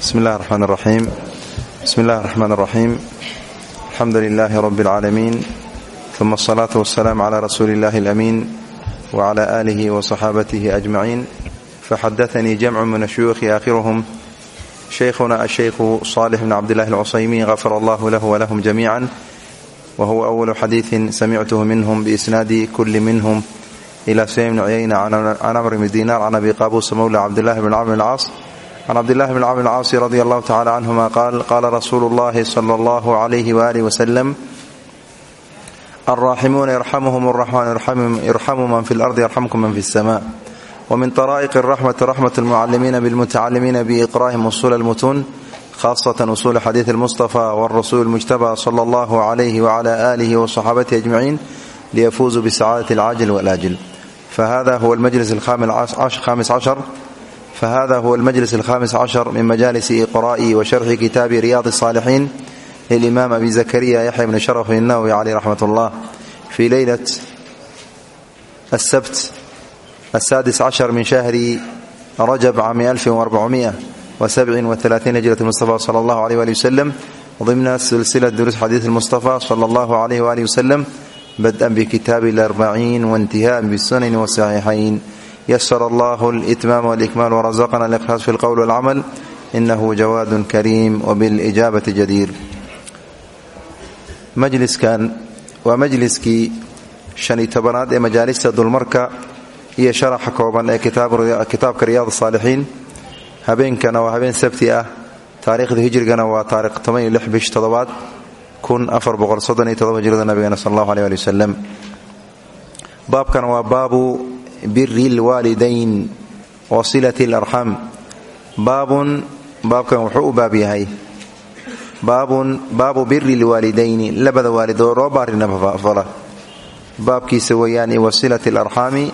bismi llahi raxmaan raxiim bismi illahi raxmaan raxiim alxamdu lilaahi rabbi اlcaalamiin uma asalaatu wasalaamu cala rasuuli illahi alamiin wacala aalihi wa saxaabatihi ajmaciin faxadatanii jamcu min ashuyuukhi aakhiruhum shaykhuna ashaykhu saalix bn cabdillahi alcusaymiin gafara allahu lahu walahum jamiica wahuwa awalu xadiidin samictuhu minhum biisnaadi kulli minhum. Ila suyaym bn cuyayna can amr bn dinar can abi qaabuusa mowla cabdillahi bn camr bn caas العاص عن عبد الله بن عمرو العاص رضي الله تعالى عنهما قال قال رسول الله صلى الله عليه وآله وسلم الراحمون يرحمهم الرحمن يرحم من في الأرض يرحمكم من في السماء ومن طرائق الرحمة رحمة المعلمين بالمتعلمين بإقراهم أصول المتون خاصة أصول حديث المصطفى والرسول المجتبى صلى الله عليه وعلى آله وصحابته أجمعين ليفوزوا بسعادة العاجل والآجل فهذا هو المجلس الخامس عشر فهذا هو المجلس الخامس عشر من مجالس إقراء وشرح كتاب رياض الصالحين للإمام أبي زكريا يحيى بن شرف النووي عليه رحمة الله في ليلة السبت السادس عشر من شهر رجب عام 1437 هجرة المصطفى صلى الله عليه وآله وسلم ضمن سلسلة دروس حديث المصطفى صلى الله عليه وآله وسلم بدءا بكتاب الأربعين وانتهاء بالسنن والصحيحين يسر الله الإتمام والإكمال ورزقنا الإخلاص في القول والعمل إنه جواد كريم وبالإجابة جدير majliskan waa majliskii shan iyo tobanaad ee majaalista dulmarka iyo sharaxa kooban ee kitaabka riyaad saalixiin habeenkana waa habeen sabti ah taariikhda hijrigana waa taarikh toban bish todobaad hijrada nabigeena sal allahu aleh ali wasalam baabkana waa baabu biri lwaalidayn wa silati alarxam baabun baabkan wuxuu u baab yahay baabu biri lwaalidayni labada waalid oo loo baarinafala baabkiisa weyaan wa silati alarxaami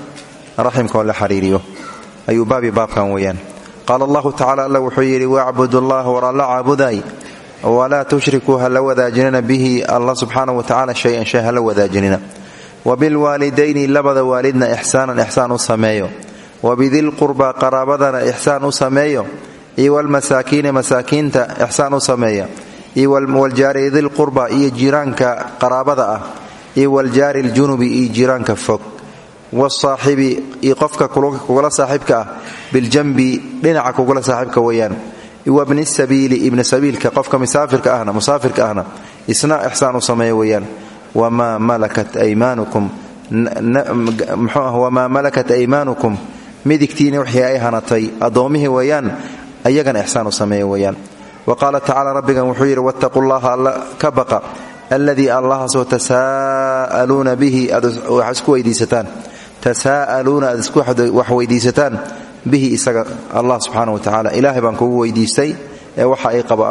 raximka oo la xariiriyo ayuu baabi baabkan weyaan qaala allahu tacala alla wuxuu yidhi wacbudu allah war alla caabuday walaa tushrikuu hala wadaajinina bihi allah subxaana wa tacala shayan wadaajinina wabilwaalidayni labada waalidna ixsaanan ixsaan u sameeyo wabidilqurba qaraabadana ixsaan u sameeyo iyo walmasaakiina masaakiinta ixsaan u sameeya iyo waljaari dilqurba iyo jiiraanka qaraabada ah iyo waljaari ljunubi iyo jiiraanka fog wasaaxibi iyo qofka kugula saaxiibka ah biljanbi dhinaca kugula saaxiibka weyaan wabni sabiili ibni sabiilka qofka musaafirka ahna isna ixsaan u sameeya wamaa malakat aymaanukum midigtiina wixii ay hanatay addoommihii weeyaan ayagana ixsaan u sameeya weyaan wa qaala tacala rabbigan wuxuu yidhi wattaquu llaha alla ka baqa alladii allahaasoo tasaa'aluuna bihi aad wax isku weydiisataan tasaa'aluuna aad isku wax weydiisataan bihi isaga allah subxaana wa tacala ilaahay baan kugu weydiistay ee waxa ay qabo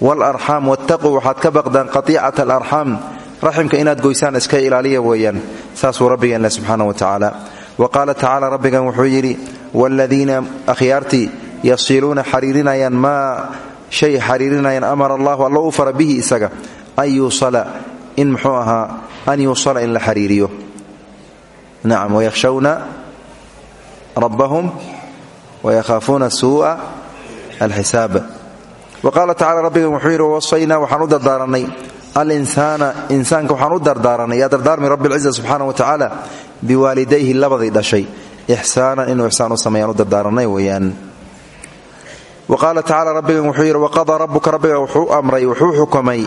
waalarxaam wattaquu waxaad ka baqdaan qatiicata alarxaam raximka inaad goysaan iska ilaaliya weeyaan. Saasuu rabbigeen leh subxaana wa tacaala wa qaala tacala rabbigan wuxuu yidhi wladiina akhyaartii yasiluuna xariirinayaan maa shay xariirinayaan amara allahu alla u fara bihi isaga an yuusala in muxuu ahaa an yuusala in la xariiriyo. Nacam wayakhshawna suu'a alxisaab wa qaala tacala rabbigan wuxuu yidhi wawasaynaa waxaan u dardaaranay alinsaana insaanka waxaan u dardaaranay yaa dardaarmi rabbi lciza subxaana wa tacaala biwaalidayhi labadii dhashay. Ixsaanan inuu ixsaan u sameeyaan u dardaaranay weeyaan. Wa qaala tacala rabbigan wuxuu yidhi waqadaa rabbuka rabbiga wuxuu amray wuxuu xukumay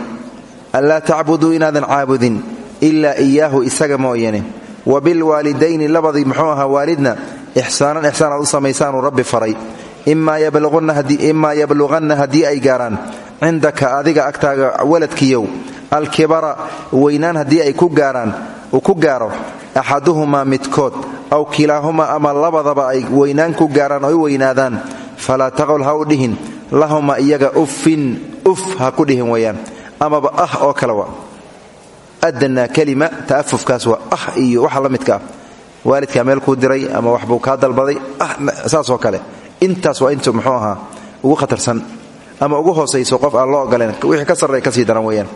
anlaa tacbuduu inaadan caabudin ilaa iyaahu isaga mooyane. Wa bilwaalidayni labadii muxuu waalidna ixsaanan ixsaan aad u faray imaa yabluqanna haddii ay gaaraan cindaka adiga agtaaga waladkiyow alkibara weynaan haddii ay ku gaaro axaduhumaa midkood aw kilaahumaa ama labadaba ay weynaan ku gaaraan u weynaadaan falaa taqol ha u dhihin lahuma iyaga uffin uf ha ku dhihin weyaan amaba ah oo kale wa adnaa kelima ta'afufkaas waa ah iyo waxa la midka ah. Waalidkaa meel kuu diray ama waxbuu kaa dalbaday ah saasoo kale intaas waa intu muxuu ahaa ugu khatarsan ama ugu hoosayso qof aan loo ogoleen wixii ka sarreeya ka sii daran weeyaan.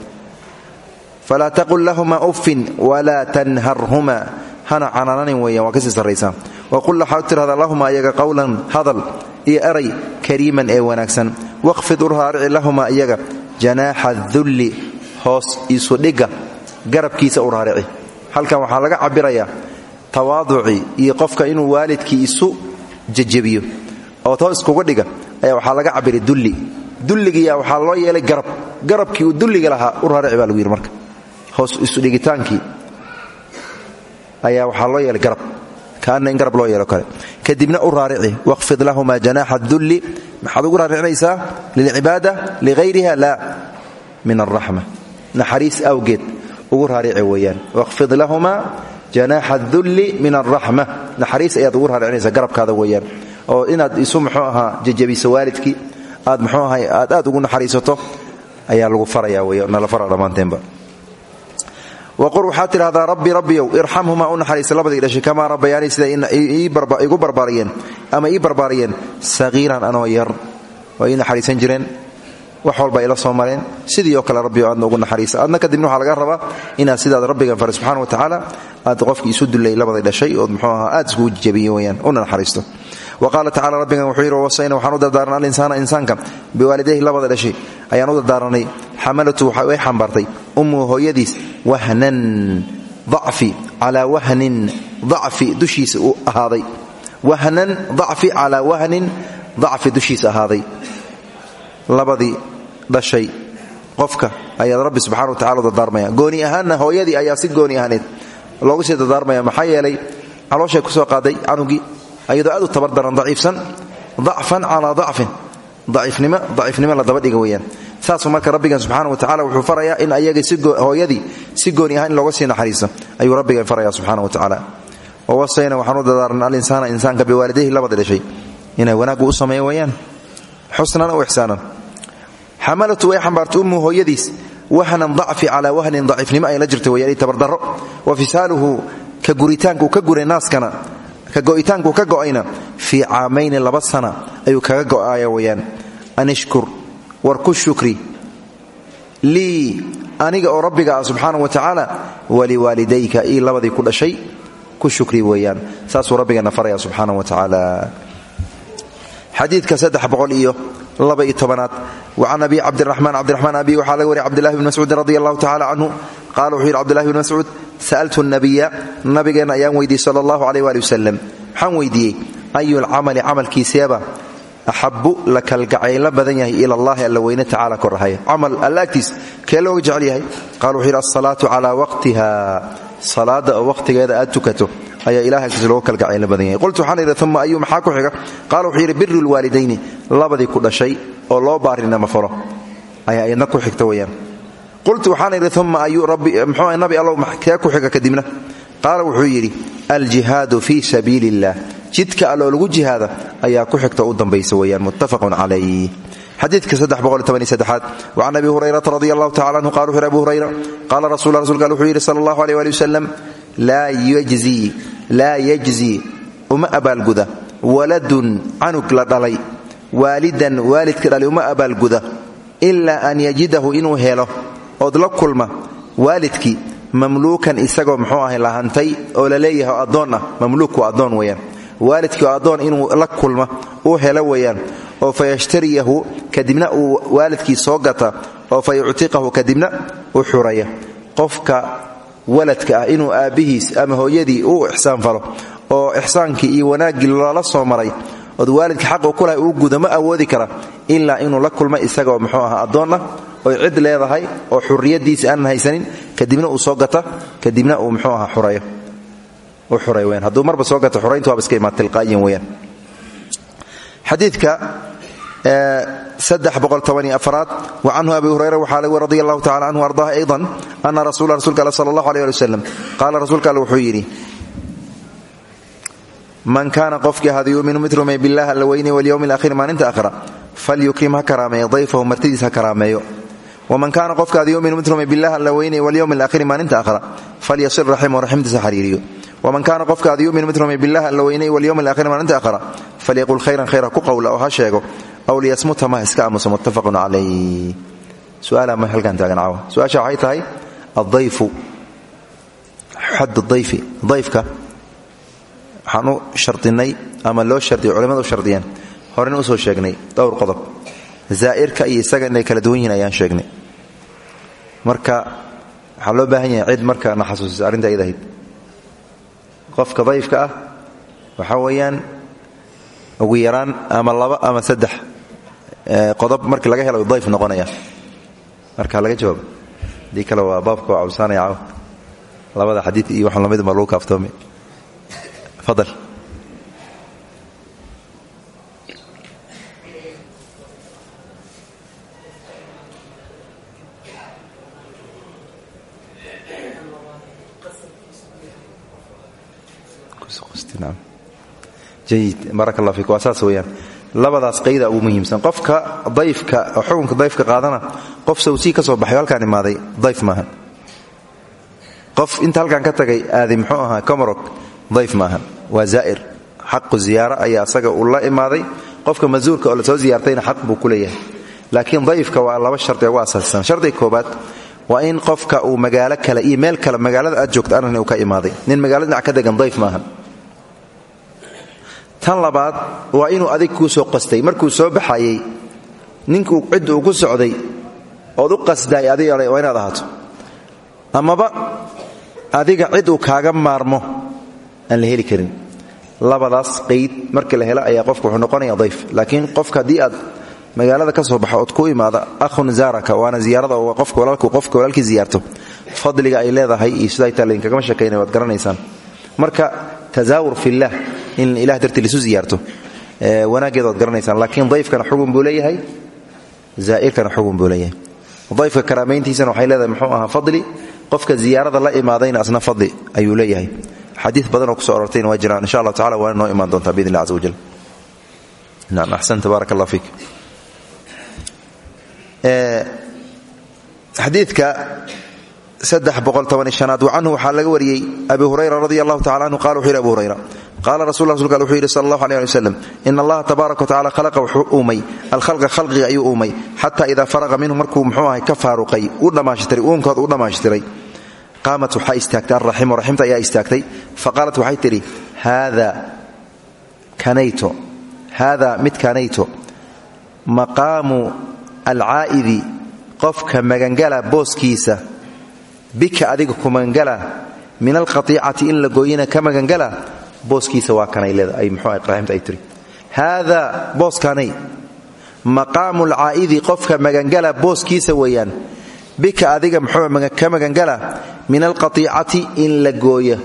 Falaa taqul lahuma uffin walaa tanharhuma. Hana canaananin weeyaan waa ka sii sarraysaa. Waqul waxaad tirahdaa lahuma iyaga qowlan hadal iyo eray kariiman ee wanaagsan. Waqfid u raarici lahuma iyaga janaaxa dulli hoos isudhigga garabkiisa u raarici halkan waxaa laga cabirayaa tawaaducii iyo qofka inuu waalidkii isu jejebiyo oo too iskuga dhiga ayaa waxaa laga cabiray dulli. Dulligiiya waxaa loo yeelay garab. Garabkii uu dulliga lahaa u raarici baa lagu yidhi marka. Hoos isudhigitaankii ayaa waxaa loo yeelay garab. Kaana in garab loo yeelo kale. Kadibna u raarici waqfid lahuma janaaxa dulli. Maxaad ugu raaricinaysaa lilcibaada lighayriha laa. Min alraxma naxariis awgeed ugu raarici weeyaan. Waqfid lahuma janaaxa dulli min alraxma naxariis ayaad ugu raaricinaysaa garabkaada weeyaan oo inaad isu muxuu ahaa jejebiso waalidkii. Aad muxuu ahay aad aad ugu naxariisato ayaa lagu faraya wey nala fara dhammaanteenba waqur waxaad tidhahdaa rabbi rabbiyow irxamhumaa u naxariisa. Labadii dhashay kamaa rabbayaanii sida igu barbaariyeen ama ii barbaariyeen sagiiran anoo yar oo ii naxariisan jireen wax walba ila soo mareen. Sidii oo kale rabbiyo aadna ugu naxariisa. Aadna kadibna waxaa laga rabaa inaad sidaad rabbigan fare subxana wa tacaala aad qofkii isu labadii dhashay ood ahaa aad iskugu jebiye weyaan una naxariisto wa qaala tacala rabbigan wuxuu yidhi wasayna waxaan u dardaaranay alinsaana insaanka biwaalidayhi labada dhashay ayaan u dardaaranay xamalatu way xambaartay ummuhu hooyadiis wahnan dacfi calaa wahnin dacfi dushiisa u ahaaday wahnan dacfi calaa wahnin dacfi dushiisa ahaaday labadii dhashay qofka ayaad rabbi subxana wa tacala u dardaarmaya gooni ahaanna hooyadii ayaa si gooni ahaaneed loogu sii dardaarmaya yeelay calooshay ku soo qaaday canugii ayadoo aad u tabardaran daciifsan dacfan calaa dacfin. Daciifnimo la daba dhiga weyaan saasuu marka rabbigan subxaana wa tacala wuxuu farayaa in ayaga hooyadii si gooni ahaan in looga sii naxariisto ayuu rabbigan faraya subxana wa tacaala. Wawasayna waxaan u dadaaran alinsaana insaanka biwaalidayhi labada dhashay. Inay wanaaggu u sameeya wayaan xusnan aw ixsaanan. Xamalatu way xambaartay ummu hooyadiis. Wahnan dacfi calaa wahnin daciifnimo ay la jirta wayaan tabardaro. Wa fisaaluhu ka guritaanku ka guray naaskana ka go'itaanku ka go'ayna fii caamayni laba sana ayuu kaga go'aya wayaan an ishkur war ku shukri. Lii aniga oo rabbiga ah subxaana wa tacaala waliwaalidayka ii labadii ku dhashay ku shukri weeyaan. Saasuu rabbigana faraya subxaana wa tacaala. Xadiidka saddex iyo laba iyo tobanaad. Wa can abi cabdiraxmaan cabdiraxmaan abi waxaa laga wariya cbdillahi bn mascuudin radi allahu tacala canhu. Qaala wuxuu yidhi cbdillahi bn mascuud sa'altu nabiya nabigeenna ayaan weydiiyey sala allahu aleyh waali wasalam waxaan weydiiyey ayu lcamali camalkiiseeba axabu la kalgacaylo badan yahay ila allahi alla weyne tacala korahaya camal alla agtiis kee looga jecel yahay qala wuxuu yidhi alsalaatu calaa waqtiha salaada oo waqtigeeda aad tukato ayaa ilahay agtiis looga kalgacaylo badan yahay qultu waxaan idhi uma ayuu maxaa ku xiga qaala wuxuu yidhi biru lwaalidayni labadii qultu waxaan idhi uma ayuu mxuu nabi allow kee ku xiga kadibna? Qaala wuxuu yidhi aljihaadu fii sabiili illah jidka alloo lagu jihaada ayaa ku xigta u dambaysa weyaan muttafaqun calayh. Xadiidka aad wacan abi hurayrata radi allahu tacala anhu qala abu hurayra qaala rasul rasulka al wuxuu yidhi sala allahu aleyh ali wasalam laa yajzi uma abaalguda waladun canug la dhalay waalidan waalidka dhalay uma abaalguda ilaa an yajidahu inuu helo ood la kulma waalidkii mamluukan isagoo muxuu ahay lahantay oo la leeyahay oo addoon ah mamluuk waa addoon addoon inuu la kulma uu helo weeyaan. Oo fa yashtariyahu kadibna uu waalidkii soo gata oo fa yuctiqahu kadibna u xuraya. Qofka waladka ah inuu aabbihiis ama hooyadii uu ixsaan falo oo ixsaankii iyo wanaaggii loola soo maray ood waalidka xaqu ku lahay uu guda ma awoodi kara ilaa inuu la kulma isagaoo muxuu ahaa addoon ah oy cid leedahay oo xurriyaddiisa aanan haysanin kadibna uu soo gata kadibna uu muxuu ahaa xurayo. U xuray weyaan hadduu marba soo gata xurayntu waaba iska imaad tilqaa'iyan weyaan xadiidka aad wacanhu abi hurayra waxaa lagu radi allahu tacala canhu ardaha ayضa ana rasula rasulka all sala allahu aleh ali all wuxuu yidhi man kaana qofkii ahada yuminu mid rumay bilah alla weyne walyowmi alaakhiri maalinta aakhira falyukrim ha karaameeyo dayfahu martidiis ha karaameeyo waman kaana qofka ada yuminu mid rumay bilah alla weyne walyowmi alaakhiri maalinta aakhira falyasil raximahu raximtiisa xariiriyo waman kaana qofka ada yuminu mid rumay bilah alla weyne walyowmi alaakhiri maalinta aakhira falyaqul khayran khayra ku qowla oo ha sheego aw liyasmuta ma iska aamuso muttafaqun calayh su'aala ma halkan taagan caawa su'aasha waxay tahay addayfu xad dayfi dayfka waxaan u shardinay ama loo shardiyo culimadu u shardiyeen horena dhowr qodob zaa'irka iyo isaga inay kala duwan yihiin ayaan sheegnay. Marka waxaa loo baahan yahay cid marka na xasuusisa arrinta ayad ahayd. Qofka dayfka ah waxaa weeyaan ugu yaraan ama laba ama saddex qodob markii laga helo dayf noqonaya. Marka laga jawaabo haddii kale waa baabka waa labada xadiid iyo waxaan la mid ma lagu kaaftoomay fadal jayid barak allah fiik waa saas weeyaan labadaas qayda ugu muhiimsan. Qofka dayfka xukunka dayfka qaadana qof sawsii ka soo baxay halkaan imaaday dayf maahan. Qof inta halkaan ka tagay aaday muxuu ahaa comarog dayf maahan. Waa zaa'ir. Xaqu ziyaaro ayaa asaga uu la imaaday. Qofka masuurka oo la soo ziyaartayna xaq buu ku laakiin dayfka waa laba shardi ugu asaasisan. Shardiga koobaad waa in qofka uu magaalo kale iyo meel kale magaalada aad joogto arrin ka imaaday. Nin magaalo dhinac ka degan dayf maahan tan labaad waa inuu adig kuu soo qastay. Markuu soo baxayey ninkuu cidda uu ku socday ood u qasdaay adig waa inaad ahaato amaba adiga cid uu kaaga maarmo aan la heli karin. Labadaas qayd markii la helo ayaa qofka wuxuu noqonaya dayf. Laakiin qofka haddii aad magaalada ka soo baxo ood ku imaada ahun zaaraka waana ziyaarada qofka walaalkii ziyaarto. Fadliga ay leedahay iyo siday taa lainkagama sheekaynaya waad marka tazaawur fillah in ilah dartii lisu ziyaarto. Wanaaggeeda waad garanaysaan laakiin dayfkana xugun buu leeyahay xugun buu dayfka karaamayntiisana waxay leedahay muxuu ahaa fadli. Qofka ziyaarada la imaadayna asna fadli ayuu leeyahay. Xadiid badanoo kuso orortayna waa jiraan insha allah tacala waana noo imaan doontaa biidn illah wajal naam axsanta baarak allah fiik xadiidka aad waxaa laga wariyey abi hurayra radi allahu tacala anhu qala wuxuu yhi abu hurayra qaala rasul rasulka al wuxuu yidhi sal allahu aleh ali in allaha tabaaraka watacala khalaqa wuxuu uumay. Alkhalqa khalqiga ayuu uumay. Xata idaa faraqa minhu markuu muxuu ahay ka faaruqay u dhammaashtiray uunkood u dhammaashtiray qaamat waxaa istaagtay alraximu raximta ayaa istaagtay. Faqaalat waxay tidhi haada kanayto haada mid kanayto. Maqaamu alcaa'idi qofka magangala booskiisa. Bika adiga ku magangala. Min alqatiicati in la gooyina ka magangala booskiisa waa kanay leedaay muxuu ahay raximta ay tiri. Haadaa booskanay maqaamu alcaa'idi qofka magangala booskiisa weeyaan. Bika adiga muxuu ka magangala? Min alqatiicati in la gooya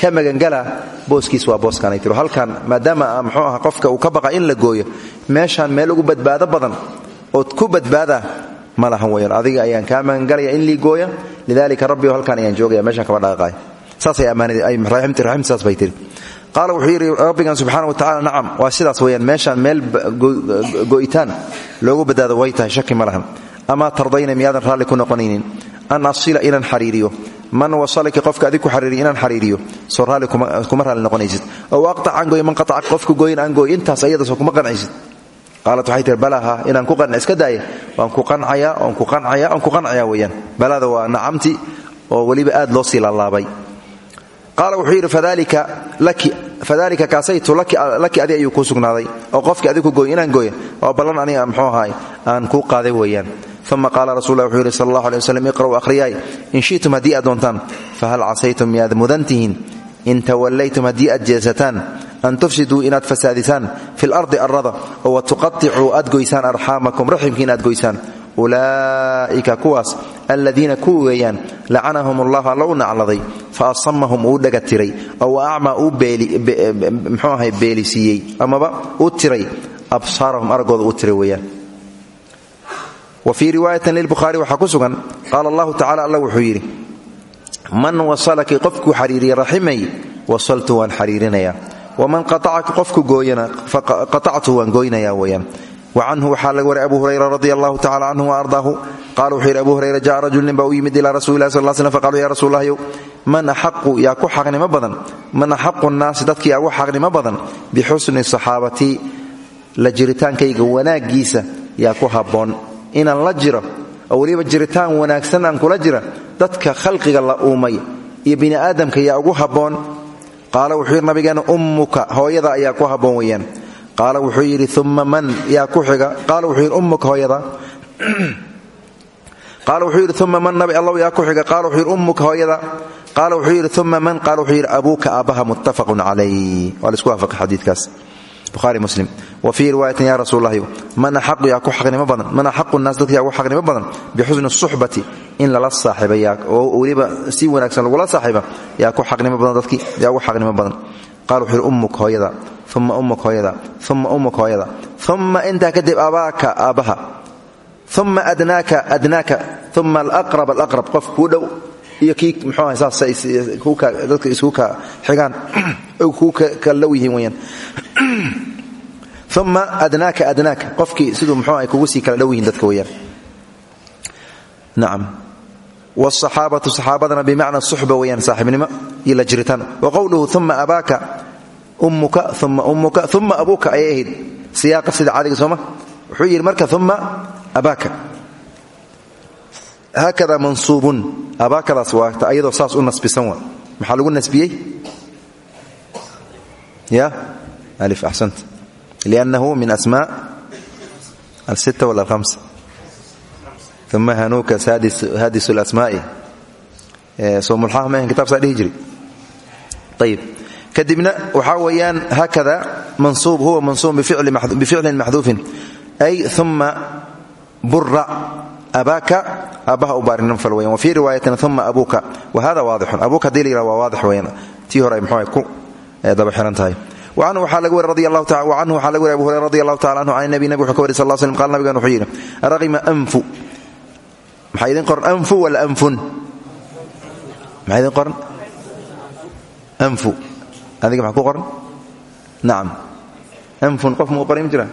ka magangala booskiis waa booskanay tiri. Halkan maadaama muxuu aha qofka uu ka baqa in la gooyo meeshaan meel ugu badbaado badan ood ku badbaada ma lahan adiga ayaan kaa magangalaya in lii gooya lidalika rabbi halkaan ayaan joogaya meeshaan kama dhaqaaqaay qaala wuxuu yidhi rabbigan subxaana wa tacala nacam. Waa sidaas weyaan meeshaan meel go'itaan loogu badbaado way tahay shaki ma lahan. Tardayna miyaadan raalli ku noqonaynin? An asila inaan xariiriyo. Man wasalaki qofka adig ku xariiriyo inaan xariiriyo. Soo kuma raalli noqonaysid. Ow aqtac aan gooy man qatacak qofka gooyin aan gooy intaas ayadasoo kuma qancaysid. Qaalat waxay tihi balaha inaan ku qanc iska daaya waan ku qancaya oon ku qancaya oon ku qancaya weeyaan. Balada waa nacamti oo weliba aad loo sii qaala wuxuu yidhi fadalika kaasaytu laki adi ayuu kuu sugnaaday. Oo qofkii adig ku gooy inaan gooya oo ballan aniga mxuu ahaay aan kuu qaaday weeyaan. Uma qaala rasul lah wuxuu yidhi sal allah alay waslam iqra'u akhriyaay in shi'tum haddii aad doontaan fahal casaytum miyaad mudantihiin? In tawallaytum haddii aad jeesataan an tufsiduu inaad fasaadisaan? Fi lardi arada oo watuqaicuu aad goysaan arxaamakum raximkiin aad goysaan. Ulaa'ika kuwaas aladiina kuwa weeyaan lacanahum allah alla u nacladay fa asamahum uu dhaga tiray ow acmaa uu mxuu ahay beelisiiyey amaba uu tiray absaarahum araggooda uu tiray weeyaan. Wa fii riwaayatin lilbukhaari waxaa ku sugan qaala allahu tacala alla wuxuu yidhi man wasalaki qofkuu xariiriya raximay wasaltu waan xariirinayaa waman qaacaka qofku weyaan wacanhu waxaa laga waray abu hurayra radi allahu tacala canhu waardaahu qala wuxuu yidhi abu hurayra ja'a rajul nin baa u yimid ilaa rasuli lah sal slm faqaluu ya rasuul lahyow man axaqu yaa ku xaqnimo badan? Man axaqu nnaasi dadki yaa ugu xaqnimo badan? Bixusni saxaabatii la jiritaankayga wanaaggiisa yaa ku habboon. Inaan la jiro oo weliba jiritaan wanaagsan aan kula jira dadka khalqiga la uumay iyo bini aadamka yaa ugu habboon. Qaala wuxuu yidhi nabigeena ummuka hooyada ayaa ku habboon weeyaan qaala wuxuu yidhi uma man? Yaa ku xiga. Qaala wuxuu yidhi ummuka hooyada. Qaala wuxuu yidhi uma man? Nabi allow yaa ku xiga. Qaala wuxuu yidhi ummuka hooyada. Qaala wuxuu yidhi uma man? Qaala wuxuu yidhi abuuka aabbaha muttafaqun calay waa la isku waafaqay xadiidkaas. Buhaari muslim. Wa fii riwaayatin ya rasuul allahi man axaqu yaa ku xaqnimo badan? Man axaqu naas dadka yaa ugu xaqnimo badan? Bixusni suxbati in lala saaxiiba oo weliba si wanaagsan lagula saaxiiba yaa ku xaqnimo badan dadki yaa ugu xaqnimo badan qaala wuxuu yidhi ummuk hooyada uma ummuk hooyada uma ummuk hooyada uma intaa kadib abaaka aabbaha uma adnaaka adnaaka. Uma alaqrab alaqrab. Qof kuu dhow iyo kii mxuu aha saas dadka isku ka xigaan kuu kala dhow yihiin weyaan uma adnaaka adnaaka. Qofkii siduu mxuu aha kugu sii kala dhow dadka weyaan nacam wاصaxaabatu saxaabadana bimacna suxba weyaan saaxibnimo iyo la jiritaan wa qowluhu uma abaaka ummuka uma ummuka uma abuuka ayay ahayd siyaaqa sida caadiga sooma wuxuu yidhi marka uma abaaka haakada mansuubun abaakadaas waa ayadoo saas u nasbisan wa maxaa lagu nasbiyey ya alif axsant liannahu min asmaa alsita wala alhamsa uma hanuuka hadis ayib kadibna waxaa weeyaan haakada mansuub huwa mansuub bificlin maxduufin ay uma bura abaaka aabbaha u baarinimo fal weyan wa fii riwaayatin uma abuuka. Wa hada waadixun. Abuuka haddii la yihah waa waadix weyan tii hore ay muxuu ku daba xiran tahay. Anhu waxaa laga wari abu hurayra radi allahu tacala anhu can nabi nabig wuxuu ka wari sal l slm qala nabigan wuxuu yidhi raqima anfu maxaa idin qoran anfu wala anfun? Maxaa idin qoran anfu. Adiga maxaa ku qoran nacam anfun qof muu jira?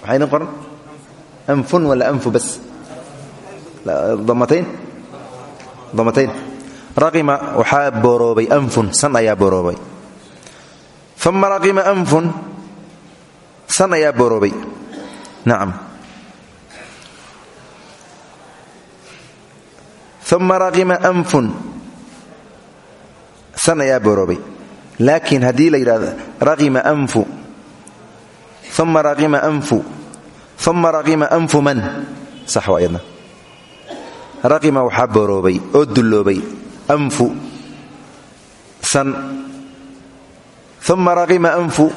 Maxaa idin qoran anfun wala anfu bas. Damatayn? Damatayn. Raqima waxaa booroobay anfun. San ayaa booroobay uma raqima anfun. San ayaa booroobay nacam uma raqima anfun. San ayaa booroobay laakiin haddii la yidhahdo raqima anfu. Uma raqima anfu. Uma raqima anfu man? Sax waa raqima waxaa booroobay oo dulloobay. Anfu. San. Uma raqima anfu.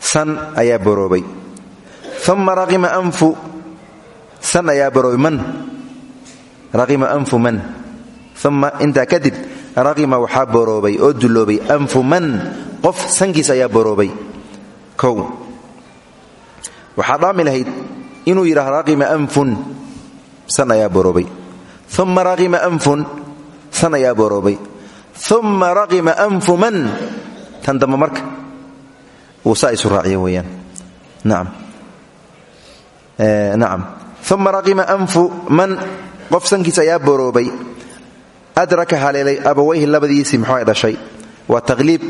San ayaa boroobay. Uma raqima anfu. San ayaa boroobay man raqima anfu man. Uma intaa kadib raqima waxaa boroobay oo dulloobay anfu man. Qof sankiis ayaa boroobay. Kow. Waxaa dhaami lahayd inuu yidhaah raqima anfun san ayaa boroobay. Uma raqima anfun san ayaa boroobay. Uma raqima anfu man tan dambe marka. Uu saa isu raaciya man qof sankiisa ayaa boroobay. Adraka haleelay abawayhi labadiisii muxuu dhashay. Waa taqliib.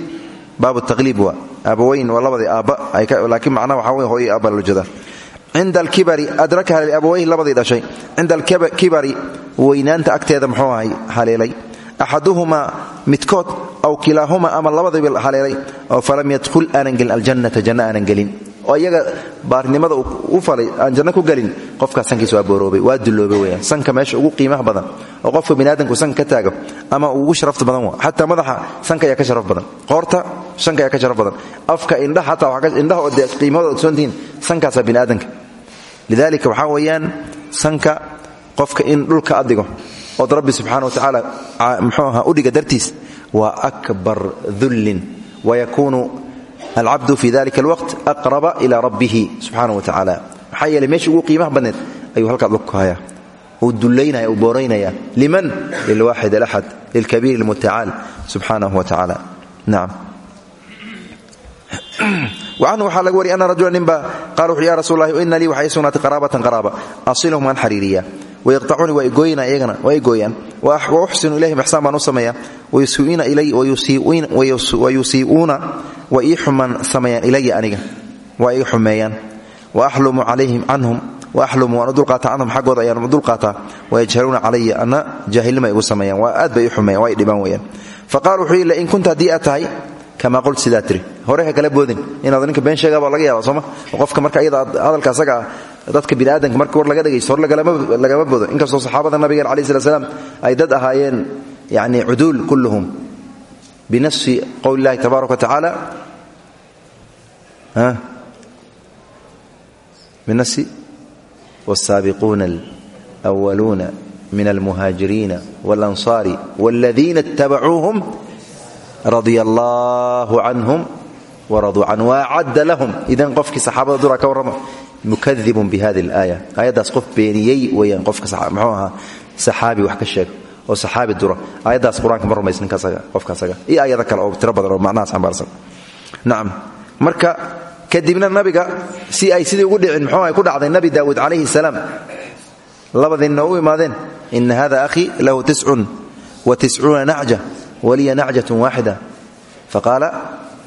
Baabu taqliib waa. Abawayn waa labadii aabba. Laakiin macnaha waxaa wey hooyo aabba loo jeeda cinda alkibari adraka haleelay abawayhi labadii dhashay. Cinda alkibari weynaanta agteeda muxuu ahay haleelay. Axaduhumaa midkood aw kilaahumaa ama labadiiba haleelay. Oo falam yadkhul aanan gelin aljannata janna aanan oo iyaga baarinimada u falay aan janno ku gelin qofkaas sankiis waa booroobay waa dulloobay weyaan sanka meesha ugu qiimaha badan oo qofka biniaadamku sanka ka ama ugu sharafta badan wa xataa madaxa sanka ayaa ka sharaf badan qoorta sanka ayaa ka sharaf badan afka indhaha xataa indhaha oo dee qiimahooda ogsoontihiin sankaasaa biniaadanka lidaalika waxaa weeyaan sanka qofka in dhulka adigo ood rabbi subxana wa tacaala mxuu ahaa udhiga dartiis waa akbar dullin wayakuunu alcabdu fi dalika alwaqt aqraba ila rabbihi subxaana wa tacaala maxaa yeeley meesha ugu qiimaha badneed ayuu halkaad lug ku hayaa. uu dullaynaya uu booraynaya. liman? lilwaaxid alaxad lilkabiir almutacaal subxaanahu wa tacaala. Nacam anhu waxaa laga wariy ana rajula ninba qala wuxu ya rasul lahi ina lii waxay sugnaatay qaraabatan qaraaba asilhum waan xariiriyaa wayaqtacuuni waa igooyna iyagana waa igooyaan wa uxsinu ilayhim ixsaan baan u sameeya wayusiiuuna wa ii xumaan sameeyaan ilaya aniga. Waa ii xumeeyaan. Wa axlumu calayhim canhum wa axlumu waan u dulqaataa canhum xaggooda ayaan u dulqaataa wayajhaluuna calaya anna jaahilnima igu sameeyaan. Waa aad bay ii xumeeyan waa i dhibaan weyaan faqala wuxuu yidhi aad ninka been sheegaa laga yaaba sooma qofka marka iyada hadalka asaga dadka biniaadanka marka war laga dhegaysto hor lagama bodo. Inkastoo saxaabada nabigan alai slat ay dad ahaayeen yani cuduul kulluhum. Binafsi illahi tabaaraka wa tacaala binafsi wsaabiquuna alwaluuna min almuhaajiriina walansaari waladiina اtabacuuhum radia allahu canhum waraduu can waacadda lahum. Idan qofkii saxaabada dura ka mukadibun bihadi alaaya. Aayaddaas qof beeniyey weyaan qofka muxuu ahaa saxaabi wax ka sheega oo saxaabi dura aayaddaas qur'aanka ma rumays qofka asaga. Iyo aayado kale oo tiro badan oo macnahaas xambaarsan nacam marka kadibna nabiga si ay sidii ugu dhicin muxuu ay ku dhacday nabi daawuud calayhi salaam. Labadiinna u imaadeen ina hada akhii lahu tiscun wa tiscuuna nacja waliya nacjatun waaxida faqaala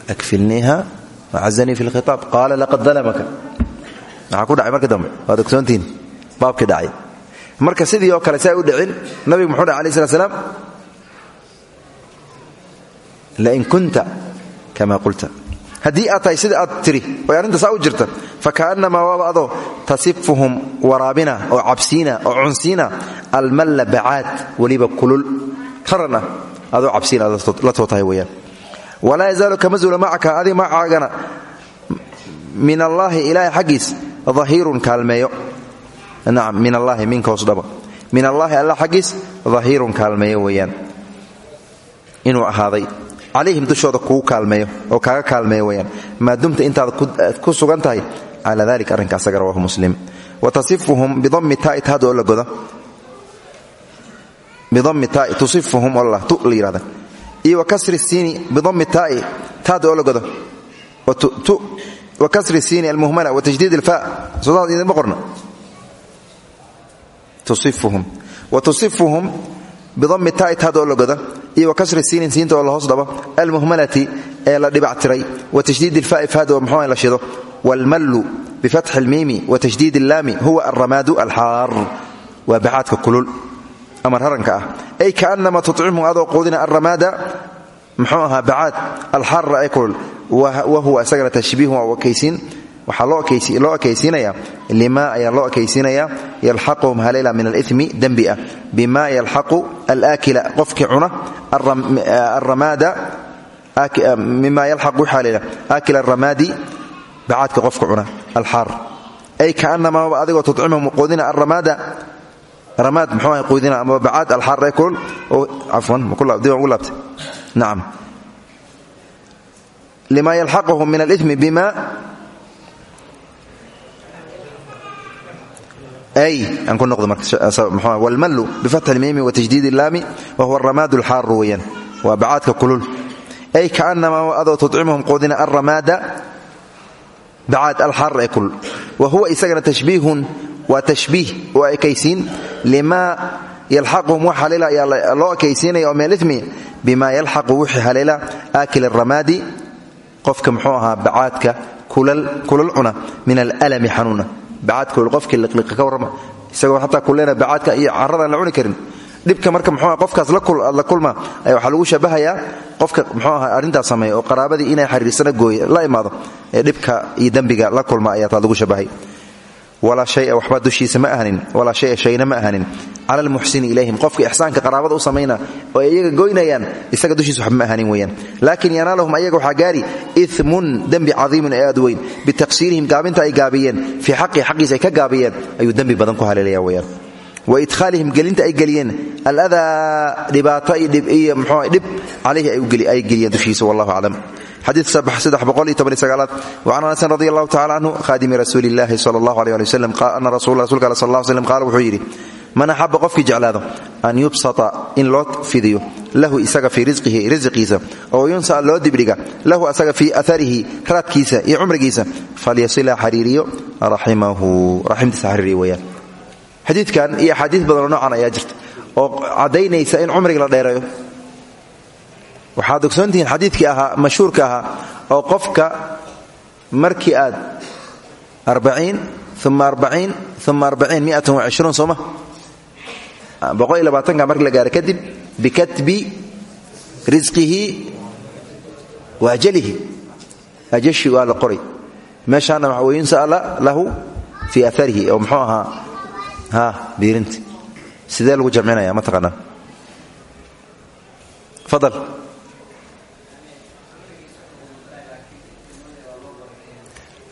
akfilniiha wacazanii fi lkhitaab qaala laqad dalamaka maxaa ku dhacay marka dambe. Waad ogsoontihiin baabkii dhacay. Marka sidii oo kale si ay u dhicin nabigu muxuu dhahay alayh slat slaam lain kunta kama qulta. Haddii aad aad tiri oy arrintasaa u jirta fakaannamaa waaba adoo tasifuhum waraabina oo cabsiina oo cunsiina almalla bacaad weliba kulul. Raran ah adoo la too tahay weyaan walaa yazaalu kama zuula macaka min allaahi ilaahay xaggiis ahiirun kaalmeeyo. Nacam min allaahi minka hoos dhaba min allaahi alla xaggiis dahiirun kaalmeeyo weeyaan. Inuu ahaaday. Calayhim dushooda kugu kaalmeeyo oo kaaga kaalmeeyo weyaan maa dumta intaad ku sugan tahay cala dalika arrinka asaga rawahu muslim. Wa tasifuhum bidammi taai taad oo la goda. Bidammi taai tusifuhum oo la yidhahda iyo kasri siini bidammi taai taad oo la goda wa kasri siini almuhmala wa tajdiid ilfa soodaad idinma qorna tusifuhum. Wa tusifuhum bidammi taai taad oo la goda iyo wa kasri siinin siinta oo la hoos dhabo almuhmalati ee la dhibactiray wa tajdiid ilfaai faad oo muxuu la shido waalmallu bifatxi almiimi wa tajdiid illaami huwa alramaadu alxaar waa bacaadka kulul ama raranka ah wa huwa isagana tashbiihun waa ekaysiin waxaa loo ekaysiinaya lima ayaa loo ekaysiinaya yalxaquhum halayla min alimi dembi ah. Bima yalxaqu alaakila qofkii cuna aramaada mima yalxaqu xaalayla aakila aramaadi bacaadka qofka cuna alxaar. Ay kaanamaaba adigoo tucimhum quudina aramaada ramaad mxuu aha quudina ama bacaad alxaar ee kulul oo cafwan dib ugu laabtay? Nacam lima yalxaquhum min alimi bima wlmallu bifatxi lmiimi watajdiid illaami wahuwa aramaad alxaaru weeyaan waa bacaadka kulul ay kaanamaa adoo tucimhum quudina alramaada bacaad alxaar ee kulul wa huwa isagana tashbiihun waa tashbiih waa ekaysiin limaa yalxaquhum wax haleela ayaa loo ekaysiinaya oo min alimi bima yalxaqu wixii haleela aakil aramaadi qofka muxuu ahaa bacaadka kulal cuna min alalami xanuuna. Bacaadkool qofkii liqliqa ka warrama. Isagoo xataa kuleena bacaadka iyo carradaan la cuni karin. Dhibka marka muxuu qofkaas la kulma ayaa waxaa lagu shabahayaa qofka muxuu aha arrintaas sameeya qaraabadii inay xariirsana gooye la imaado. Ee dhibka iyo dembiga la kulma ayaa taa lagu shabahay. Walaa shaya waxba dushiisa ma ahanin walaa shaya shayna ma ahanin cala almuxsini ilayhim qofka ixsaanka qaraabada u samayna oo iyaga goynayaan isaga dushiisa waxba ma ahanin weeyaan laakin yanaalahum ayaga waxaa gaari imun dembi cadiimun ee aad weyn bitaqsiirihim gaabinta ay gaabiyeen fii xaqi xaqiisa ay ka gaabiyeen ayuu dembi badan ku haleelaya weyaan wa idkhaalihim gelinta ay geliyeen aladaa dhibaato iyo mxuu dhib calayhi ay geliyeen dushiisa wallahu aclam xadiiaad waan anasin radi allahu tacala anhu khadimi rasuuli illaahi sal allah aleh ali wslam ana rasulla rasulka al sal lla slm qaala wuxuu yidhi man axaba qofkii jeclaado an yubsata in loo fidiyo lahu isaga fii risqihi risqiisa oo yunsa loo dibdhiga lahu asaga fii aarihi raadkiisa iyo cumrigiisa falyasila xariiriyo. Raximahu raximtiisa xariiriyo weyaan xadiidkan iyo axaadiis badanoo noocan ayaa jirta oo caddaynaysa in cumriga la dheerayo waxaad ogsoontihiin xadiidkii ahaa mashhuurka ahaa oo qofka markii aad uma labaatanka markii la gaaro kadib bikatbi risqihi wa ajalihi. Ajashi waa la qoray. Meeshaana wayunsala lahu fii aarihi oo muxuu ahaa ha biirinti. Sidee lagu jamcinaya ma taqaanaa fadal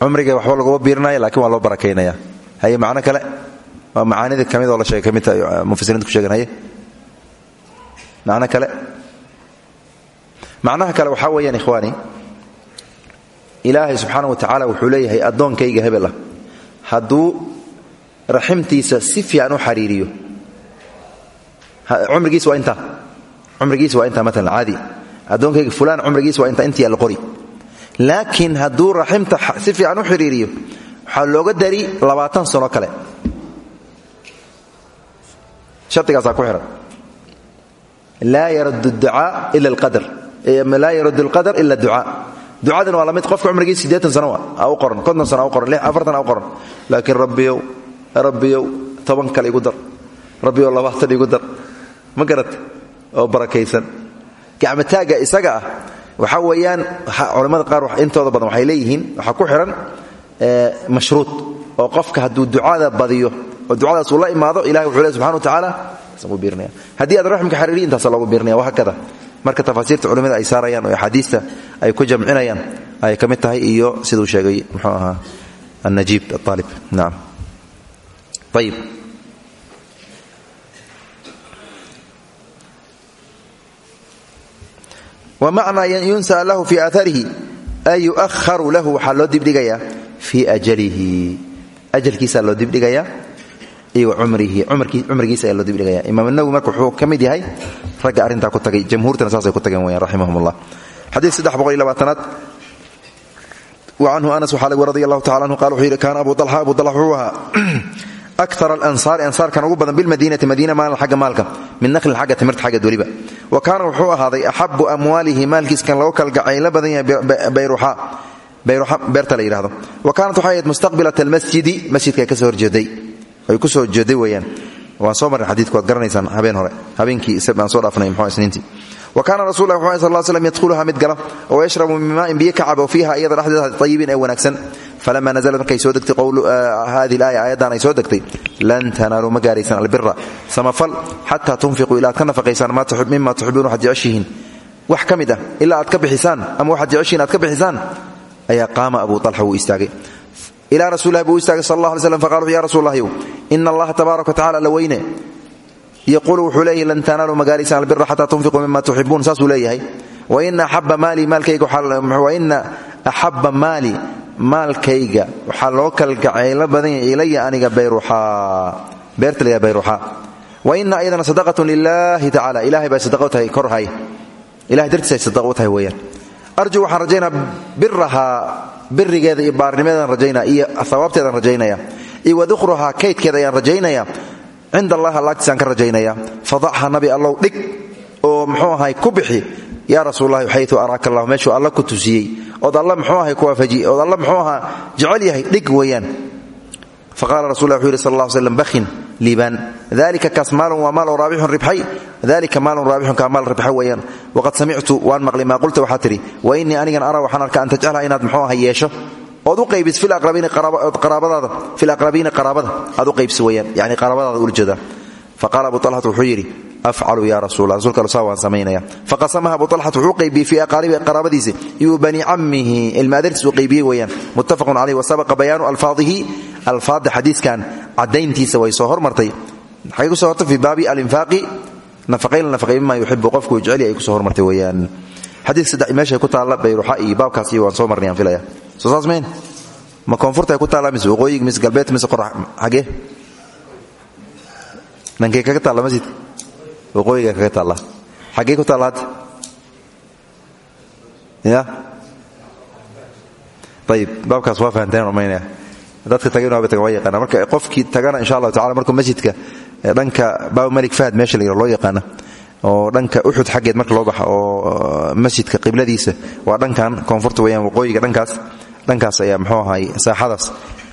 cumriga waxba laguma biirinaya laakiin waa loo barakaynaya. Haye macno kale? Waa macaanida ka mid oo la sheegay ka midta mufasiriinta ku sheegan haye? Kale? Macnaha kale waxaa weeyaan ikhwaani ilaahay subxaana wa tacaala wuxuu leeyahay addoonkayga hebel ah. Hadduu raximtiisa si fiican umrigiis waa intaa. Cumrigiis waa intaa maalan caadi. Addoonkayga fulaan cumrigiis waa intaa intii la qori laakiin hadduu raximta si fiican u xiriiriyo waxaa looga dari labaatan sano kale. Hardigaasaa ku xihan laa yarad ducaa ila alqadar. Laa yarad alqadar ila ducaa. Ducadan waa la mid qofka cumrigiis siddeetan sano a u qoran konton sano a u qoran afartan a u qoran. Laakiin rabbiyow rabbiyow toban kale igu dar. Rabbiyow labaatan igu dar. Ma garata oo barakaysan. Gacmataaga isaga ah waxaa weeyaan culimmada qaar intooda badan waxay leeyihiin waxaa ku xihan mashruud oo qofka hadduu ducada badiyo oo ducadaas uu la imaado ilahi wuxuu le subxana wa tacaala biirinaya haddii aad raxmka xariiriy intaasa loogu biirinaya wahakada marka tafaasiirta culimmada ay saarayaan oo axaadiista ay ku jamcinayaan ay ka tahay iyo siduu sheegay muxuu ahaa annajiib aalib nacam ayib wmacnaa yunsa lahu fii aarihi ay yuaharu lahu waxaa loo dibdhigayaa fii ajalihi. Ajalkiisaa loo dibdhigayaa iyo cumrihi cumrigiisa ayaa loo dibdhigaya imaam nawowi marka wuxuu ka mid yahay ragga arrintaa ku tagay jamhuurtana saasay ku tageen weyaan raximahum allah xadiid wa canhu anas waxaa lagu radi allahu tacala anhu qala wuxuu yidhi kaana abu alxa abu alxa wuxuu ahaa akar alansaari ansaarkan ugu badan bilmadiinati madiina maalan xagga maalka min naqlin xagga timirta xaggeed weliba wa kaana wuxuu ahaaday axabu amwaalihi maalkiiskan looga kalgacayla badan yahay beerta la yidhahdo wa kaanat waxay ahayd mustaqbilat almasjidi masjidka ay ku soo jeeday weeyaan waan soo marray xadiidku waad garanaysaan habeen hore habeenkii baan soo dhaafnay muxuu isniintii wa kaana rasul lah wuxuu sal yadkhuluha mid gala oo yashrabu min maain biyo ka cabo fiiha iyada dhexdeeda falama naزlat markay soo degtay hadi laaya aayaddan ay soo degtay lan tanaaluu ma gaaraysaan albira samafal xataa tunfiquu ilaa aad ka nafaqaysaan mima tuxibuun waxaad jeceshihiin wax ka mid ah ilaa aad ka bixisaan ama waxaad jeceshihiin aad ka bixisaan ayaa qaama abu alxa wuu istaagay ilaa rasulilah buu istaagay sal allah alay slam faqal ya rasul allahyow ina allaha tabaaraka wa tacala alla weyne yaquulu wuxuu leeyahay lan tanaaluu ma gaaraysaan albira xataa tunfiquu mima tuxibuun saasuu leeyahay waina axaba maali maalkayga waina axaba maali maalkayga. Waxaa loo kalgacaylo badan yahay ilaya aniga beerta layaa bayruxaa wa ina ayadana sadaqatun lilaahi tacala ilahay bay sadaqa u tahay kor hay ilahay dartiis ay sadaqa arju waxaan rajaynaa birahaa birigeeda iyo baarnimadeedaan iyo hawaabteedaan rajaynaya iyo wadukhruhaa kaydkeeda ayaan rajaynaya cinda allah allaagtiisaan ka rajaynaya fadachaa nabi allow dhig oo muxuu ahay ku bixi. Yaa rasuullahi xayu araaka allah ku tusiyey ood alla mxuu ahay ku waafajiye ood alla mxuu ahaa jecel yahay dhig weeyaan. Faqala rasul wuxuu yidhi sal lla slam bakhin liibaan. Dalika kaas maalun waa maal oo raabixun ribxay. Dalika maalun raabixun kaa maal ribxa weeyaan. Waqad samictu waan maqlay maa qulta waxaa tidhi. Wa innii anigan araa waxaan arka an tajcalha inaad mxuu aha yeesho. Ood u qaybis qaraabadaada fi laqrabiina qaraabada. Aad u qaybsi weeyaan. Yani qaraabadaada ula jeedaa. Faqala abu alxat wuxuu yidhi afcalu ya saa waan samaynaya faqasamaha abu alxat wuxuu qaybiyey fii aqaaribi qaraabadiisi iyo bani cammihi ilma adeertiis uu qaybiyey weeyaan muttafaqun caleyh wasabaqa bayaanu alfaadihi alfaada xadiiskan caddayntiisa way soo hormartay maxay ku soo hortay fii baabi alinfaaqi nafaqayn nafaqay mima yuxibu qofkuu jecel ay ku soo hormartay weeyaan xadiis saddex meeshay ku taalla bayruxa iyo baabkaas iyo waan soo marnay aan filaya soo saas mayn ma koonfurta ay ku taallaa mise waqooyiga mise galbeedka mise qorax xagee dhankay kaga taalla masjidka waqooyiga kaga taalla. Xaggee ku taalla ya? Ayib baabkaas waa fahanteen rumaynaya dadka tagayna waaba taga waa marka qofkii tagana insha allahu tacala markuu masjidka dhanka baab malik fahad meesha la loo yaqaana oo dhanka uxud xaggeed marka loo baxa oo masjidka qibladiisa waa dhankan koonfurta weeyaan waqooyiga dhankaas. Dhankaas ayaa muxuu ahay saaxadaas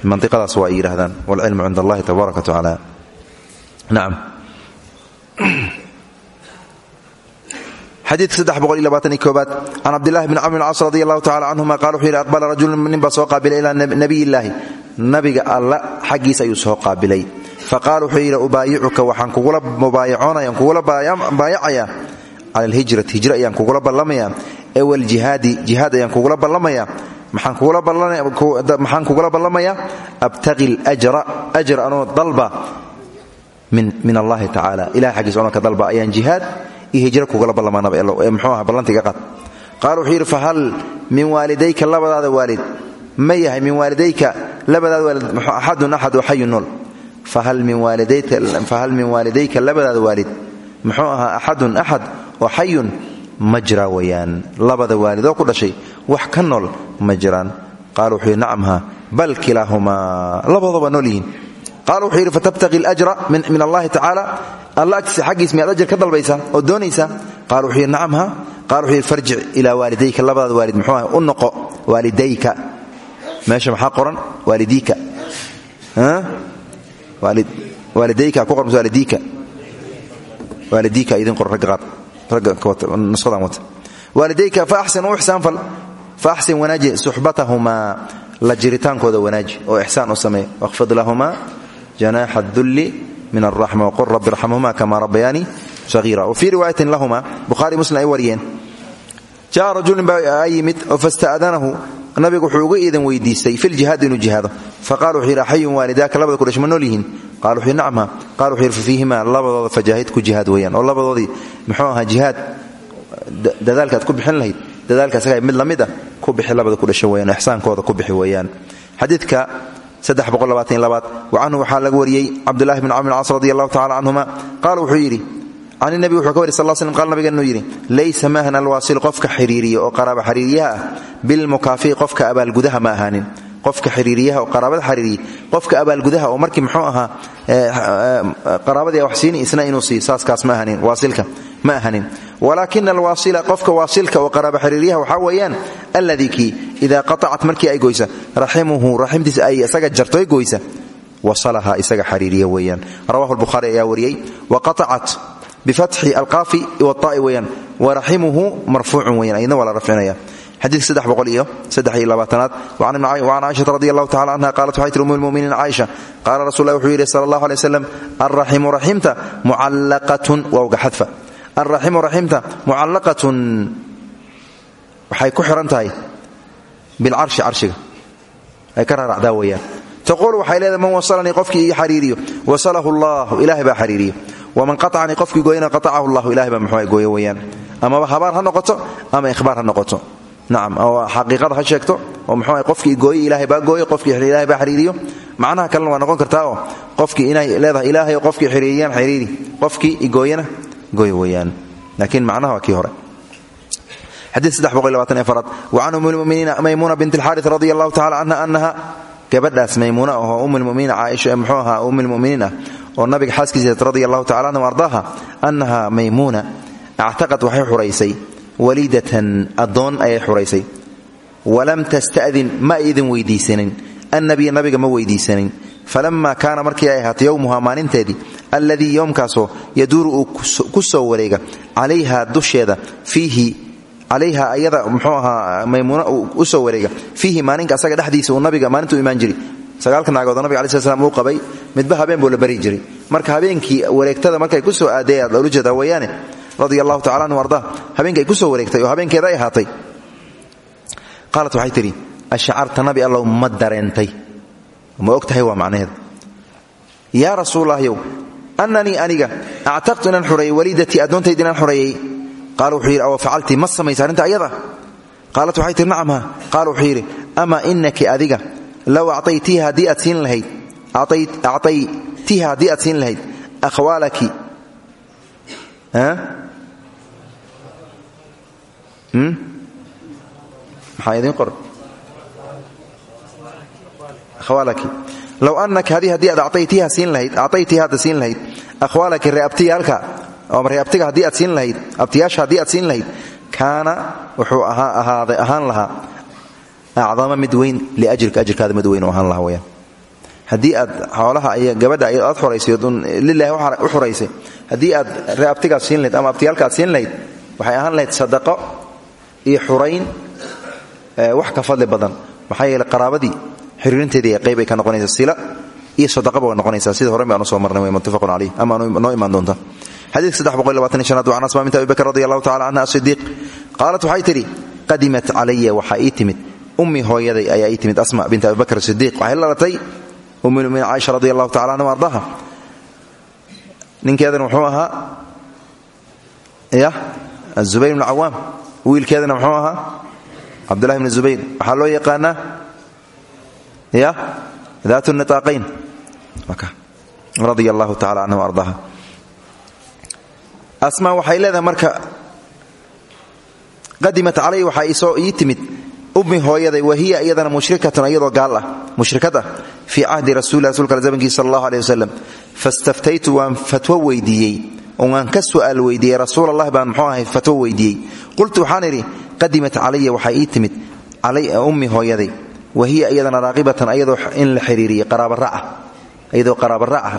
mandiqadaas waa ay yidhahdaan waalcilmu cinda allahi tabaaraka wa tacaala xadiidka koobaad can cabdillahi bni camr bn cas radi allahu tacala canhuma qaala wuxuu yidhi aqbala rajulun nin baa soo qaabilay ilaa nabiyillaahi nabiga alla xaggiisa ayuu soo qaabilay faqaala wuxuu yidhi ubaayicuka waxaan kugula baayacayaa cala alhijrati hijra ayaan kugula ballamayaa ee waljihaadi jihaad ayaan kugula ballamayaa maxaan kugula ballamayaa abtaqi ljra anoo dalba min allahi tacaala ilahay xaggiisa anoo ka dalba ayaan jihaad iyo muxuu aha ballantiga qad qaala wuxuu yidhi fahal min waalidayka labadaada waalid? Ma yahay min waalidayka labadaada waalid axadun axad oo xayu nool fahal min waalidayka labadaada waalid? Muxuu ahaa axadun axad oo xayun? Ma jira weyaan labada waalidoo ku dhashay wax ka nool ma jiraan. Qaal wuxuu yidhi nacam ha bal kilaahumaa. Labadooba nool yihiin qaal wuxuu yidhi fatabtaqi اljra min allahi tacaala alla agtiisa xaggiis miyaad ajir ka dalbaysaa oo doonaysaa qaal wuxuu yidhi nacam qaal wuxuu yidhi farjic ilaa waalidayka. Labadaada waalid muxuu aha u noqo waalidayka. Meesha maxaa qoran? Waalidiika waalidayka ku qoran waalidiika waalidiika idin qoran ragga qaar ragga wata waalidayka faaxsin u ixsaanfal faaxsin wanaaji suxbatahumaa la jiritaankooda wanaaji oo ixsaan u samee waqfid lahumaa janaaxa dulli min alraxma waqul rabbi raxmhumaa kama rabbayaani sahiira wa fii riwaayatin lahuma bukhaari muslim ay wariyeen jaa rajulin baa yimid fasta'danahu nabigu wuxuu uga iidan weydiistay fi ljihaad inuu jihaado faqala wuxuu yidhi axayun waalidaaka labada kudhash ma nool yihiin qala wuxuu yidhi nacma qala wuxuu yidhi fafiihimaa labadooda fajaahid ku jihaad weeyaan oo labadoodii muxuu ahaa jihaad dadaalka aad ku bixin lahayd dadaalka asaga mid la mid ah ku bixi labada kudhasha weyaan ixsaankooda ku bixi weeyaan xadiidka wa canhu waxaa laga wariyey cabdulahi bn camr cas radi allahu tacala canhuma qaala wuxuu yidhi can inabi wuxuu ka wari sal slm qal nabiga inuu yidhi laysa maahan alwaasil qofka xiriiriya oo qaraaba xiriiriyaha ah. Bilmukaafi'i qofka abaalgudaha ma ahaanin qofka xiriiriyaha oo qaraabada xiriiriya qofka abaalgudaha oo markii muxuu ahaa qaraabadii wax siini isna inuu siiyo saaskaas ma ahanin waasilka ma ahanin. Walaakina alwaasila qofka waasilka oo qaraaba xiriiriyaha waxaa weeyaan alladii kii idaa markii ay goysa raximuhu raximtiisa ay isaga jartoy goysa wasalaha isaga xiriiriya weeyaan. Rawahu lbukhaari ayaa wariyey wa qatacat bifatxi alqaafi waai weyaan waraximuhu marfuucun weyan ayadna waa la rafcinaya xadiidka saddex boqol iyo saddex iyo labaatanaad wacan caaishata radi allahu tacala canha qaalat waxay tiri umu lmuminiin caaisha qaala rasul lah wuxuu yidhi sala allahu alay waslam alraximu raximta mucallaqatun waawga xadfa alraximu raximta mucallaqatun waxay ku xihan tahay bilcarshi carshiga ay ka raaracdaa weeyaan taquul waxay leedahay man wasalanii qofkii ii xariiriyo wasalahu allahu ilahay baa xariiriyo waman qaacanii qofkii gooyana qaacahu llahu ilahay baa noqoto nacam oo xaqiiqada ha sheegto oo muxuu qofkii gooye ilaahay baa gooye qofkii ilahay baa xiriiriyo. Macnaha kalena waa noqon kartaa oo qofkii inay leedahay ilaahay qofkii xiriiriyaan xiriiri. Qofkii igooyana gooye weyaan. Laakiin macnaha waa kii hore. Xadiid saddex boqol labaatan iyo afaraad. Wa can ummi lmuminiina maymuuna bint alxaaris radia allahu tacala canha annaha gabadhaas maymuuna ahoo umm lmuminiin caaisha muxuu ahaa umm lmuminiin ah oo nabiga xaaskiisa radia allahu tacala anhu annaha maymuuna actaqad waxay xuraysay waliidatan addoon ayay xuraysay. Walam tasta'din ma idin weydiisanin. Annabiya nabiga ma weydiisanin. Falamma kaana markii ay ahaatay yowmuhaa maalinteedii alladii yowmkaasoo yaduuru uu ku soo wareega calayha dusheeda fiihi calayha ayada muxuu ahaa maymuuna u soo wareega fiihi maalinka asaga dhexdiisa uu nabiga maalintuu imaan jiray. Sagaalka naagoodoo nabiga alai sl uu qabay midba habeen buu la bari jiray. Marka habeenkii wareegtada markay ku soo aaday aad loola jeedaa wayaane radia allahu tacala anhu ardaa habeenkii ay ku soo wareegtay oo habeenkeeda ay ahaatay. Qaalat waxay tidhi ashcarta nabi allow ma dareentay. Ma og tahay waa macnaheeda yaa rasuulahyow annanii aniga actaqtu inaan xureeyey waliidatii addoontayd inaan xureeyey qaala wuxuu yidhi awa ma samaysa arrinta ayada? Qaalat waxay tihi nacamha qaala wuxuu yidhi amaa adiga low acaytiha haddii aad siin lahayd acaytiha haddii aad siin lahayd maxaa idiin qoran akhwaalaki low anaka haddii haddii aad acaytiha hadda siin lahayd akhwaalaki reeabtiyaalka oo reeabtiga haddii aad siin lahayd abtiyaasha haddii aad siin lahayd kaana wuxuu ahaan lahaa acdama mid weyn liajrika ajirkaada mid weyn u ahaan lahaa weyaan haddii aad xoolaha iyo gabadha aad xuraysay lilahi u xuraysay haddii aad reeabtigaad siin lahayd ama abtiyaalka siin lahayd waxay ahaan lahayd sadaqo iyo xurayn wax ka fadli badan. Maxaa yeele qaraabadii xiriirinteedii qayb ay ka noqonaysa sila iyo sadaqaba way noqonaysaa. Sida hore aanu soo marnay way muttafaqun caleyh ama noo imaan doonta. Xadiidka saddex boqol labaatan shanaad wa can asmaa binti abi bakr radi allahu tacala canha asidiiq qaalat waxay tidhi qadimat calaya waxaa ii timid. Ummi hooyaday ayaa ii timid asma binti abi bakr sidiiq waxay la dhalatay ummulmu'miniin caaisha radi allahu tacala anha ardaha ninkeedana wuxuu ahaa ya azubayr bnu cawaam wiilkeedana muxuu ahaa cabdullahi bni zubayr waxaa loo yaqaanaa ya daat nitaaqayn radia allahu tacala canha ardaha. Asma waxay leedahay marka qadimat calay waxaa isoo ii ummi hooyaday wahiya iyadana mushrikatun iyadoo gaal ah mushrikad ah fii cahdi rasuuli rasulka zamankiisa sal fastaftaytu waan fatwo weydiiyey oo waan ka su'aal weydiiyey rasuul allah baan muxuu ahay fatwo weydiiyey qultu waxaan idhi qadimat calaya waxaa ii timid. Ummi hooyaday wahiya iyadana raaqibatan ayadoo in la xiriiriyey qaraabaraca iyadoo qaraabaraca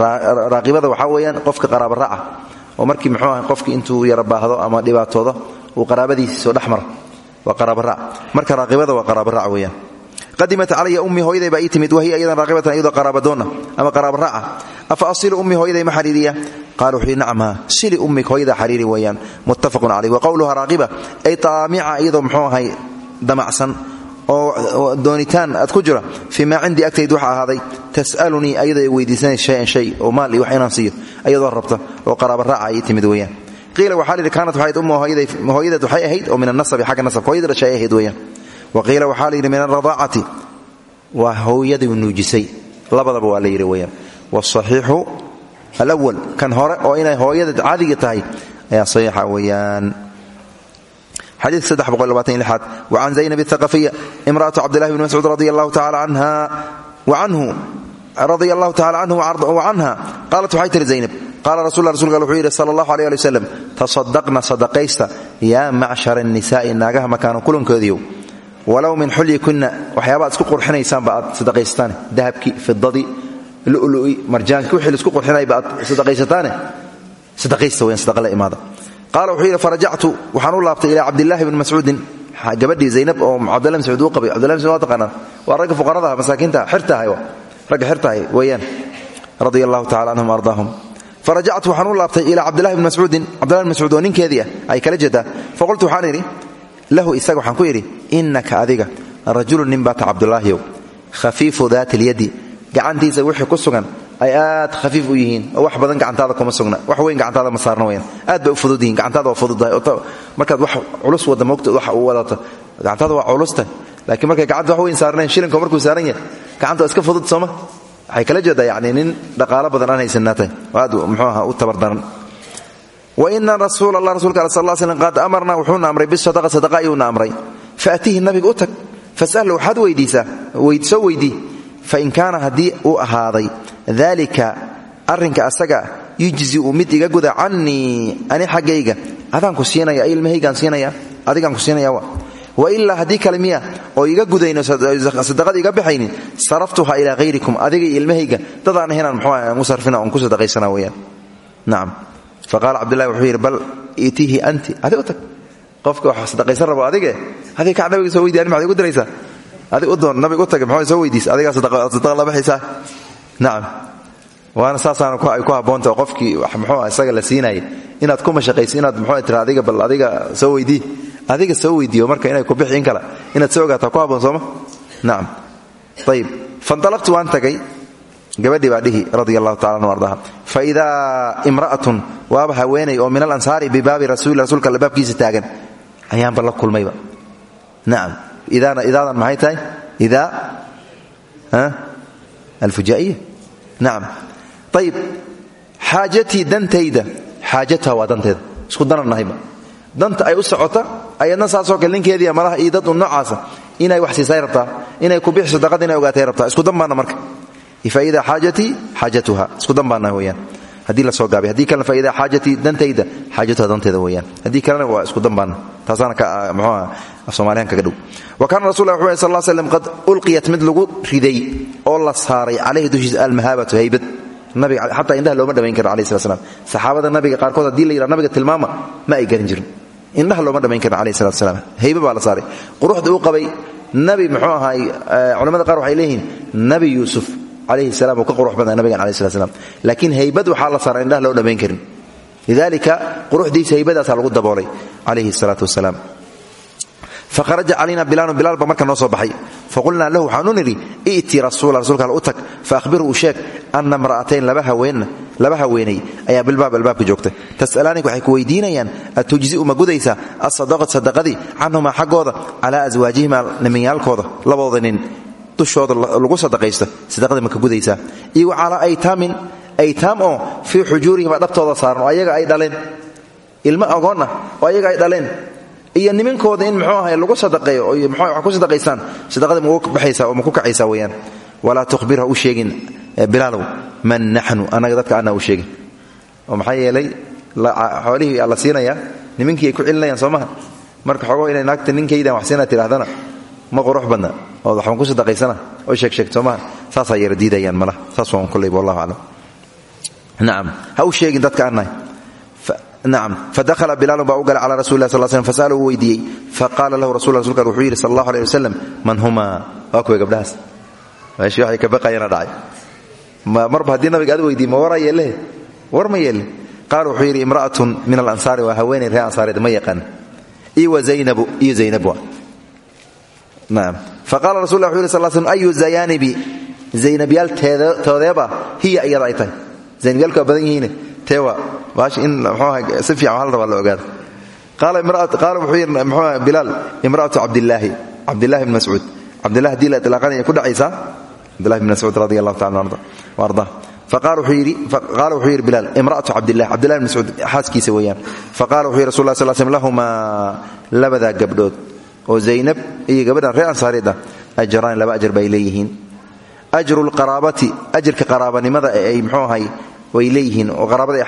raaqibada waxaa weeyaan qofka qaraabaraca oo markii muxuu ahay qofkii intuu yara baahdo ama dhibaatoodo uu qaraabadiisii soo dhexmara waa qaraabarac marka raaqibada waa qaraabarac weeyaan qadimat calaya ummi hooyaday baa ii timid wahiya iyadan raaqibatan iyadoo qaraabadoona ama qaraabaraca afa asilu ummi hooyaday ma xariiriya? Qaal wuxuu yidhi sili ummik hooyada xariiri weeyaan. Muttafaqun caleyh wa qowluha raaqiba ay taamica iyadoo muxuu damacsan oo doonitaan aad ku jira. Fii maa cindii waxa ahaaday. Tas'alunii ayadoo ay weydiisanaysa shay oo maal wax inaan siiyo. Ayadoo rabta oo qaraabaraca ay timid weeyaan. Qiila waxaa lidhi kaanat waxayd ummu hooyadeed waxay ahayd oo min annasabi xagga nasabka. Hooyada dhashay ahayd weeyaan wa qiila waxaa layidhi min alradaacati waa hooyadii nuujisay. Labadaba waa la yidhi weeyaan. Waasaxiixu alawal kan hore oo inay hooyadeed caadiga tahay ayaa saxiixa weeyaan. Xadiidka saddex boqol labaatan iyo lixaad. Wa can zaynab athaqafiya imra'atu cabdillahi bni mascuud radia allahu wa canhu radia allahu tacala canhu wa canha. Qaalat waxay tihi zaynab? Qaala rasul rasulka wuxuu yidhi sala allahu aleh ali wasalam tasadaqna sadaqaysta. Yaa macshara annisaa'i naagaha makaano kulankoodiiyow walow min xulyikunna waxyaabaad isku qurxinaysaanba aad sadaqaysataan. Dahabkii fidadii lu'lu'i marjaankii wixii la isku qurxinayba aad sadaqaysataane? Sadaqaysta weyan sadaqa la imaada. Qaala wuxuu yidhi farajactu waxaan u laabtay ilaa cabdillahi bni mascuudin. Gabadhii zaynab oo cabdillah bn mascuud uu qabay. Cabdillah bn mascuud waa taqaanaan. Waa ragga fuqaradaha masaakiinta xirtahay ragga xirtahay weeyaan. Radia allahu tacala canhum ardaahum. Farajactu waxaan u laabtay ilaa cabdillahi bni mascuudin. Cabdillahi bn mascuud oo ninkeedii ah lahu isaga waxaan ku idhi innaka adiga rajulun nin baata cabdulaahiyow khafiifu daati lyadi. Gacantiisa wixii ku sugan ay aad khafiif u yihiin wax badan gacantaada kuma sugna. Wax weyn gacantaada ma saarna weyaan aad bay fudud yihiin gacantaada waa fududahay markaad wax culus wadda moogta wax u wadato. Gacantaada waa culusta laakiin markay gacanta wax weyn saarnayn shilinka markuu saaran yahay gacanta iska fudud sooma waxay kala jeedaa yacni nin dhaqaalo badan aan haysannaatay aad muxuu aha u tabardaran waina rasuul allah rasulka al sal l slm qad amarna wuxuuna amray bisadaqa sadaqa ayuuna amray faatihi nabiga u tag fas'alhu waxaad weydiisaa soo weydii fain kaana haddii uu ahaaday dalika arrinka asaga yujziu mid iga guda canii ani xaggayga adaan ku siinaya ilmahaygaan siinaya adigaan ku siinaya wailaa haddii kale miya oo iga gudayno sadaqada iga baxaynin saraftuha ilaa hayrikum adiga iyo ilmahayga dadaan ahaynaan mxuu u sarfina oon ku sadaqaysana weyaan nacam faqaala cabdillahi wuxuu yidhi bal itiihi anti. Adi u tag. Qofka wax sadaqaysan rabo adige adig kac nabiga soo weydiy ani maxad igu diraysaa adig doon nabiga u tag maxaa soo weydiisa adigaa sadaqa la baxaysaa nacam waana saasaana ay ku habboonta oo qofkii muxuu isaga la siinayay. Inaad ku mashaqayso inaad muxuu adiga bal adiga soo weydii adiga soo weydiiyo marka inay ku bixi in kale inaad soo ogaataa ku habboon sooma nacam ayib fanalaqtu waan tagay gabadhii baa dhihi radi allahu tacala anu ardaha faidaa imra'atun waaba haweenay oo min alansaari bibaabi rasuuli rasuulka alla baabkiisa taagan. Ayaanba la kulmayba nacam idaadan maxay tahay? Idaa alfujaa'iya nacam ayib xaajatii dantayda. Xaajataha waa danteeda. Isku danannahayba danta ay u socota ayadna saasoo kale ninkeediiya malaha dad un noocaasa. Inay wax siisay rabtaa inay ku bixi sadaqada inay ogaatay rabtaa. Isku dan baana marka faida xaajatii xaajatuha isku dan baana weyaan la soo gaabay haddii kalena faida xaajatii dantayda xaajatuha danteeda weyaan haddii kalena waa isku dan baana taasaana ka mxuuha af soomaaliyan kaga wa kaana rasul lah wuxu sal slam qad ulqiyat mid riday oo la saaray calayhi dushiisa almahaabatu haybad nabiga xataa indhaha looma dhawayn kara alayh slat slam nabiga qaarkood haddii la yidhaha nabiga tilmaama ma ay garan jirin indhaha looma dhammayn karin alayh salatu salaam haybe baa la saaray quruxda uu qabay nabi muxuu ahaay culamada qaar waxay leeyihiin nabi yuusuf calayhi salam uu ka qurux badnaa nabigan alayh slat slam laakiin haybad waxaa la saaray indhaha loo dhammayn karin. Lidalika quruxdiisa haybadaasaa lagu daboolay calayhi salaatu wasalaam. Faharaja calayna bilaalun bilaal ba marka noo soo baxay. Faqulnaa lahu waxaanu i'ti rasuula rasuulka al u tag. Faahbirhu u sheeg anna mra'atayn laba haweenay ayaa bilbaab albaabka joogta tas'alaanik waxay ku weydiinayaan atujzi'u ma gudaysaa? Asadaqat sadaqadii canhumaa xaggooda calaa aswaajihima niminiyaalkooda labooda nin dushooda lagu sadaqaysto sadaqadii ma ka gudaysaa. Iyo calaa aytaamin aytaam oo fii xujuurihima dhabtooda saaran oo ayaga ay dhaleen. Ilmo agoon oo ayaga ay dhaleen. Iyo nimankooda in muxuu ahay lagu sadaqeeyo oo wax ku sadaqaystaan sadaqadii maku baxaysaa oo maku kacaysaa weeyaan. Walaa tukhbirha u sheegin bilaalow man naxnu annaga dadka aanaa u sheegin. Oo maxaa yeelay? Xoolihii la siinayaa nimankii ku celinayaan soo marka xogoo inay naagta ninkaydan wax siinaa tidhahdana ma qurux badna. Oo waxbaan ku sadaqaysana? Oo sheegsheegt soo maha saasaa yara diidayaan malaha saas waan kollayba wallahu aclam. Nacam ha u dadka aannahay nacam fadahla bilaalun baa u galay cala rasuli lah sal slm fasa'ala uu weydiiyey. Lahu rasul rasulkan wuxuu yidhi sal allahu aleh man humaa waa kuway gabdhahaas. Meeshii waxay ka baqayana dhacay. Marba haddii nabiga aad weydiiy ma waraa yeellehe war ma yeelle qaala wuxuu imra'atun min alansaari waa haweenay reer ansaareed ma yaqaan. Iyo wa zaynabu iyo zaynab wa naam faqala rasul lah wuxu yiri sal slm ayu zayanibi? Zaynabyal toodeeba hiya iyada ay tahay. Zaynabyaalku waa badan yihiine teewa. Baash in mxuaha si fiican hal rabaa la ogaada qaala wuxuu yidhi mxuuha bilaal imra'atu cabdillaahi cabdillahi bn mascuud. Cabdillahi haddii la itlaaqanaya ku dhacaysaa cabdillahi bn mascuud radi allahu tacala arda qaala wuxuu yidhi bilaal imra'atu cabdilah cabdillahi bn mascuud xaaskiisa weeyaan. Faqala wuxuu yidhi rasul lah sal slm lahumaa labadaa gabdhood oo zaynab iyo gabadhan reer ansaareed ah ajraan laba ajar bay leeyihiin. Ajru lqaraabati ajirka qaraabanimada ay mxuu ahay way leeyihiin oo qaraabada ay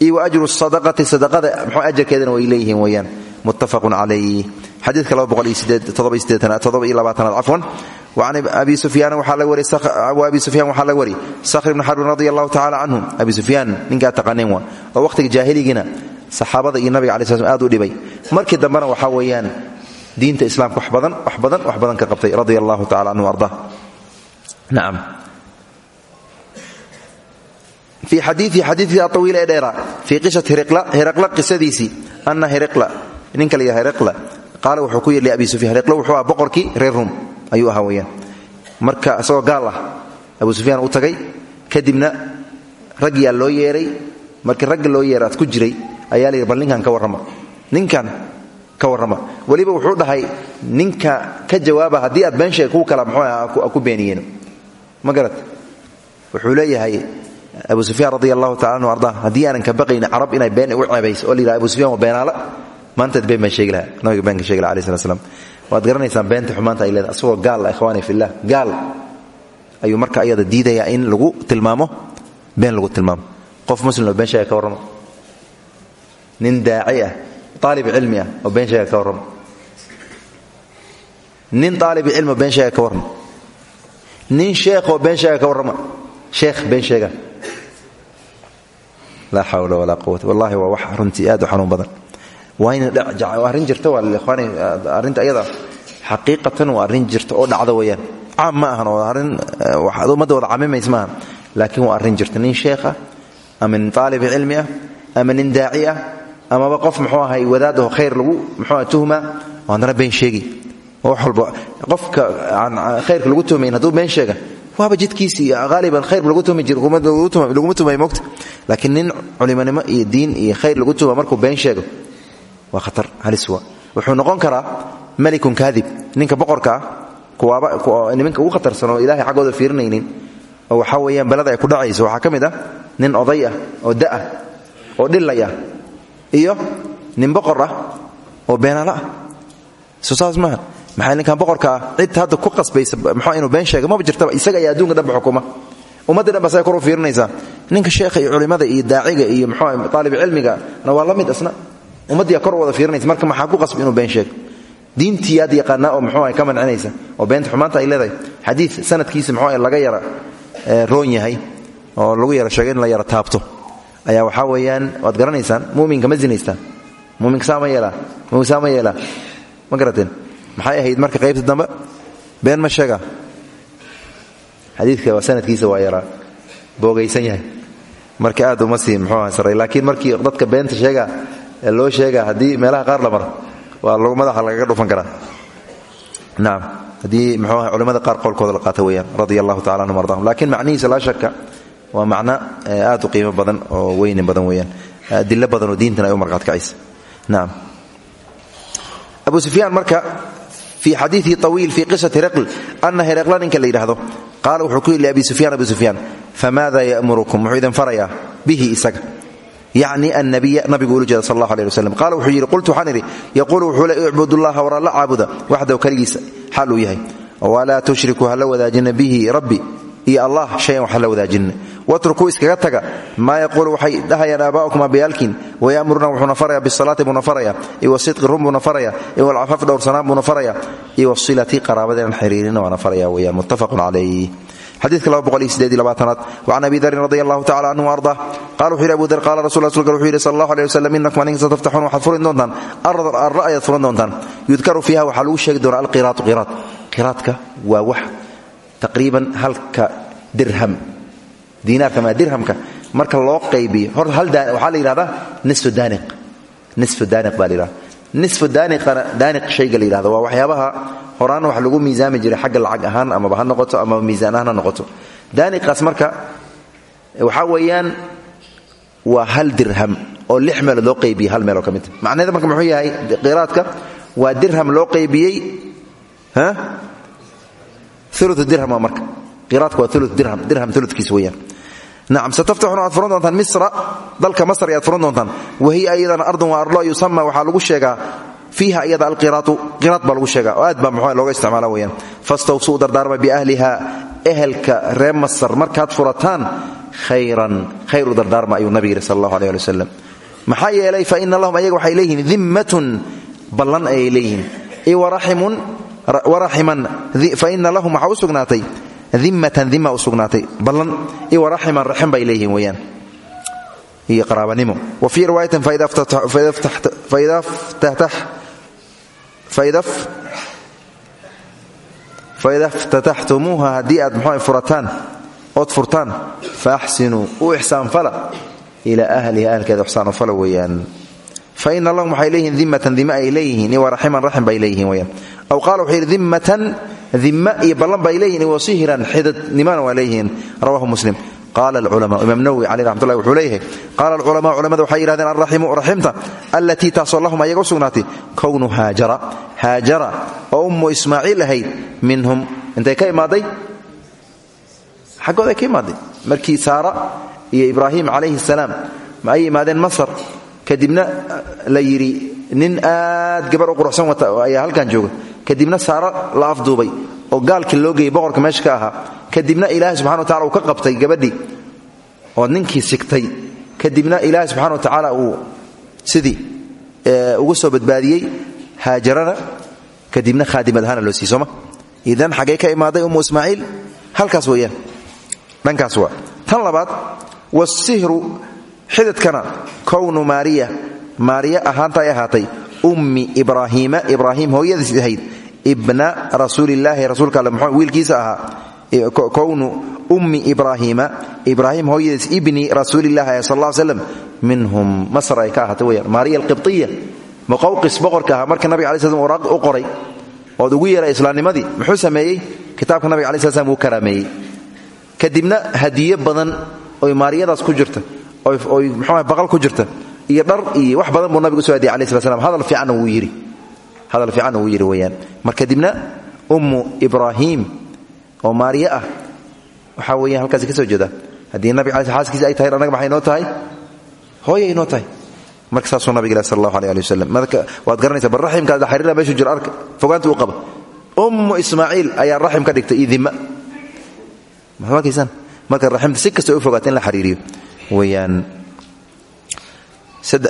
iyo ajru sadaqati sadaqada mxuu ajarkeedana way leeyihiin weeyaan. Muttafaqun calayh xadiidka aad cafwan وcan abi sufyaan waxaa laga wariy sakhr ibn xarbin radi allahu tacala abi sufyaan ninkaa taqaaneen waa. Oo wakhtiga jaahiligiina iyo nabiga alai sl aad u dhibay. Markii dambena waxaa weeyaan diinta islaamka wax badan wax badan wax badan ka qabtay radia allahu canhu arda. Nacam fii xadiii xadiikii awiil ee dheera fii qisati hiraqla qisadiisii ana hiraqla ninka la yidhaha hiraqla wuxuu ku yidhi liabi sufyan hiraqla wuxuu ah boqorkii reer ruum ayuu ahaa marka isagoo gaal ah abu sufyaan u tagay kadibna raggiyaa loo yeeray markii ragga loo yeeray aad ku jiray ayaa la yidhi ka warrama. Ninkan ka warrama. Weliba wuxuu dhahay ninka ka jawaaba haddii aad been sheeg kuwa kala muxuu ku beeniyeen ma wuxuu leeyahay abu sufyaan radi allahu anhu arda haddii aanan ka baqayni carab inay been igu ceebayso oo la yidhaha abu sufyan waa beenaala. Maantaad been baan sheegi nabiga beenka sheegi laha alai slat slam waad garanaysaan beenta xumaanta gaal ah fillah gaal. Ayuu marka ayada diidayaa in lagu tilmaamo been lagu tilmaamo. Qof muslimoo been sheega ka warramo. Nin daaci ah aalib cilmi ah oo been sheega ka warramo nin aalibi cilmi oo been sheega ka warramo nin sheekhoo been sheega ka warrama sheekh been sheega laa xawla walaa quwata wallahi waa wax runtii aad u xanuun badan waa arrin jirta waa ikhwaani arrinta ayada xaqiiqatan waa arrin jirta oo dhacda weeyaan caam ma ahan oo arrin ummadda wada camimays maaha laakiin waa arrin jirta ama nin aalib amaba qof ahay wadaad oo khayr lagu muxuu tuhma oo haddana sheegi. Oo wax qofka aan khayrka lagu tuhmayn hadduu been sheega waaba jidkiisii haaliban khayr lagu tuhmi jir laguma tuhmay mogta laakiin nin culimonimo iyo diin iyo khayr lagu tuhma markuu been sheego waa khatar halis waa. Wuxuu noqon karaa malikun kaadib ninka boqorka ah kuwaaba nimanka ugu khatarsan oo ilahay xaggooda fiirinaynin. Oo waxaa weeyaan balada ay ku dhacayso waxaa ka ah nin oday ah oo da'ah oo dhillay ah iyo nin boqor ah oo beenaalo ah soo saas maaha. Maxaa boqorka ah? Cid hadda ku qasbaysa muxuu inuu been sheego maba jirtaba isaga ayaa adduunka dhanba xukuma ummadda dhan ba say kor ninka sheekha iyo culimmada iyo daaciga iyo muxuu aalib cilmiga na waa mid asna. Ummaddiyaa kor wada fiirinaysa marka maxaa ku qasbi inuu been sheego? Diintii aad yaqaanaa oo muxuu ka mancinaysa? Oo beenta xumaanta ay leedahay. Xadiid sanadkiisa muxuu laga yara roon yahay oo lagu yara sheegay in la yara taabto ayaa waxaa weeyaan waad garanaysaan muminka ma zinaystaan. Muminka saa ma yeelaa muminka saa ma yeelaa ma garateen. Maxay ahayd marka qaybta dambe? Been ma sheega. Xadiidka waa sanadkiisa waa yaraa. Boogaysan yahay. Marka aad uma sii muxuu aha laakiin markii dadka beenta sheega ee loo sheega haddii meelaha qaar la maro waa lagu madaxa lagaga dhufan karaa. Nacam haddii muxuu aha qaar qowlkooda la qaata weeyaan radia allahu tacala anhum ardahum laakiin macnihiisa laa waa macno aad u qiimo badan oo weyni badan weeyaan. Adilo badan oo diintan ay u marqaad kacaysa. Nacam abu sufyaan marka fii xadiiii awiil fii qisati heraql ana heraqla ninka la yidhaahdo qaala wuxuu ku yidhi abi sufyaan abu sufyaan famaada ya'murukum? Wuxuu idin farayaa bihi isaga. Yacni annabiya nabigu ula jeeda sal allah aleh waslem qaala wuxuu yidhi qultu waxaan idhi yaquulu wuxuu le icbudullaha war alla caabuda waxdaw keligiisa. Xaal uu yahay walaa tushriku hala wadaajina bihi rabbi iyo allah shayan wax hala wadaajinna watrukuu iskaga taga maa yaquulu waxay dhahayaan aabaa'ukum abayaalkiin waya'muruna wuxuuna faraya bisalaati buuna faraya iyo wasidqi run buuna faraya iyo walcafaaf dhowrsanaan buuna faraya iyo wasilati qaraabadeenan xiriirina waana faraya weyaan muttafaqun calayh xadiidka aad وcan abi darin radi allahu tacala anhu arda qala wuxu yhi abu dar qala rasul rasulka wuxuu yidhi sal allah alيه waslm inakum aninka sataftaxuun waxaad furin doontaan ardan arra ayaad furan doontaan yudkaru fiiha waxaa lagu sheegi doonaa alqiraatu qiraad qiraadka waa wax taqriiban halka dirham diinaarka maa dirhamka marka loo qaybiyo hal waxaa la yidhahdaa nisfu daaniq nisfu daaniq baa la yidhahda nisfu daaniqana daaniq shayga la yidhahdo waa waxyaabaha horaan wax lagu miisaami jiray xagga lacag ahaan amaba ha noqoto amaba miisaan ahaan ha noqoto. Daaniqaas marka waxaa weeyaan waa hal dirham oo lix meelood loo qaybiyey hal meeloo ka midta macnaheeda marka wahiya iyadana ardun waa arlo yusama waxaa lagu sheegaa fiiha iyada alqiraatu. Qiraad baa lagu sheega oo aad baa muxuu looga isticmaala weeyaan. Fastawsuu dardaarma biahliha ehelka reer masar markaad furataan khayran khayr u dardaarma ayuu nabi yidhi sal allahu aleh ali wasalam maxaa yeelay fa ina lahum ayaga waxay leeyihiin dimmatun ballan ayay leeyihiin. Waraximan fa ina lahum waxaa u sugnaatay. Dimmatan dima u sugnaatay. Ballan iyo waraximan raxim bay leeyihiin weeyaan. Iyo qaraabanimo. Wa fii riwaayatin faida ftataxtumuuha haddii aad mxu furataan ood furtaan fa axsinuu u ixsaanfala ilaa ahliha ahlkeeda ixsaanufala weeyaan fa ina lahum waxay leeyihiin dimmatan dima ay leeyihiin waraximan raxim bay leeyihiin weyaan aw qaala wuxuu yidhi dimmatan dimma iyo ballan bay leeyihiin wa sihran xidadnimana waa leeyihiin rawahu muslim qaala alculama imaam nawowi caleyh raxmatullahi wuxuu leeyahay qaala alculamaa culamada waxay yidhahdeen alraximu raximta allatii taasoo lahum ayaga u sugnaatay kownu haajara haajara oo ummu ismaaciil ahayd minhum intay ka imaaday xaggooday ka imaaday markii saara kadibna la yidhi nin aad gabar u quruxsan wata ayaa halkan jooga. Kadibna saara la afduubay oo gaalkii loo geeyey boqorka meesha ka ahaa. Kadibna ilaahay subxana wa tacala uu ka qabtay gabadhii oo ninkii sigtay. Kadibna ilaahay subxana wa tacaala uu sidii uga soo badbaadiyey haajarana. Kadibna khaadimad ahaana loo siiyey sooma. Idan xaggee ka imaaday ummu ismaaciil. Halkaas weeyaan. Dhankaas waa. Tan labaad wasihru xidadkana kownu maariya maariya ahaanta ay ahaatay ummi ibraahiima ibraahim hooyadiis ahayd ibna rasuulillaahi rasuulka alle mxuu wiilkiisa ahaa kownu ummi ibraahiima ibraahim hooyadiis ibni rasuulillahi sal slam minhum masr ay ka ahaatay weyaan maariya alqibtiya muqawqis boqorka marka nabiga alai sl waraaq u qoray ood ugu yeeray islaamnimadii muxuu sameeyey? Kitaabka nabiga alai sl slam kadibna hadiye badan oy maariyadaas ku jirta baqal ku jirta. Iyo dhar iyo wax badan buu nabigu u soo hadiyay alai hadal fiicanna wuu yidhi. Hadal fiicanna wuu yidhi weeyaan. Mar kadibna ummu ibraahiim oo maariye ah waxaa weeyaan halkaasi ka soo jeeda. Haddii nabiga xaaskiisa ay tahay annaga maxay tahay? Hooyay noo tahay. Marka saasuu nabig ilah sal allahu aleh ali wasalam waad garanaysa bal raximkaada xariira meeshuu arka fogaanta u qaba. Ummu ismaaciil ayaa raxim ka dhigtay iyo dimma maxaa arkaysaan marka raximta si kasta u fogaata in la xariiriyo weeyaan.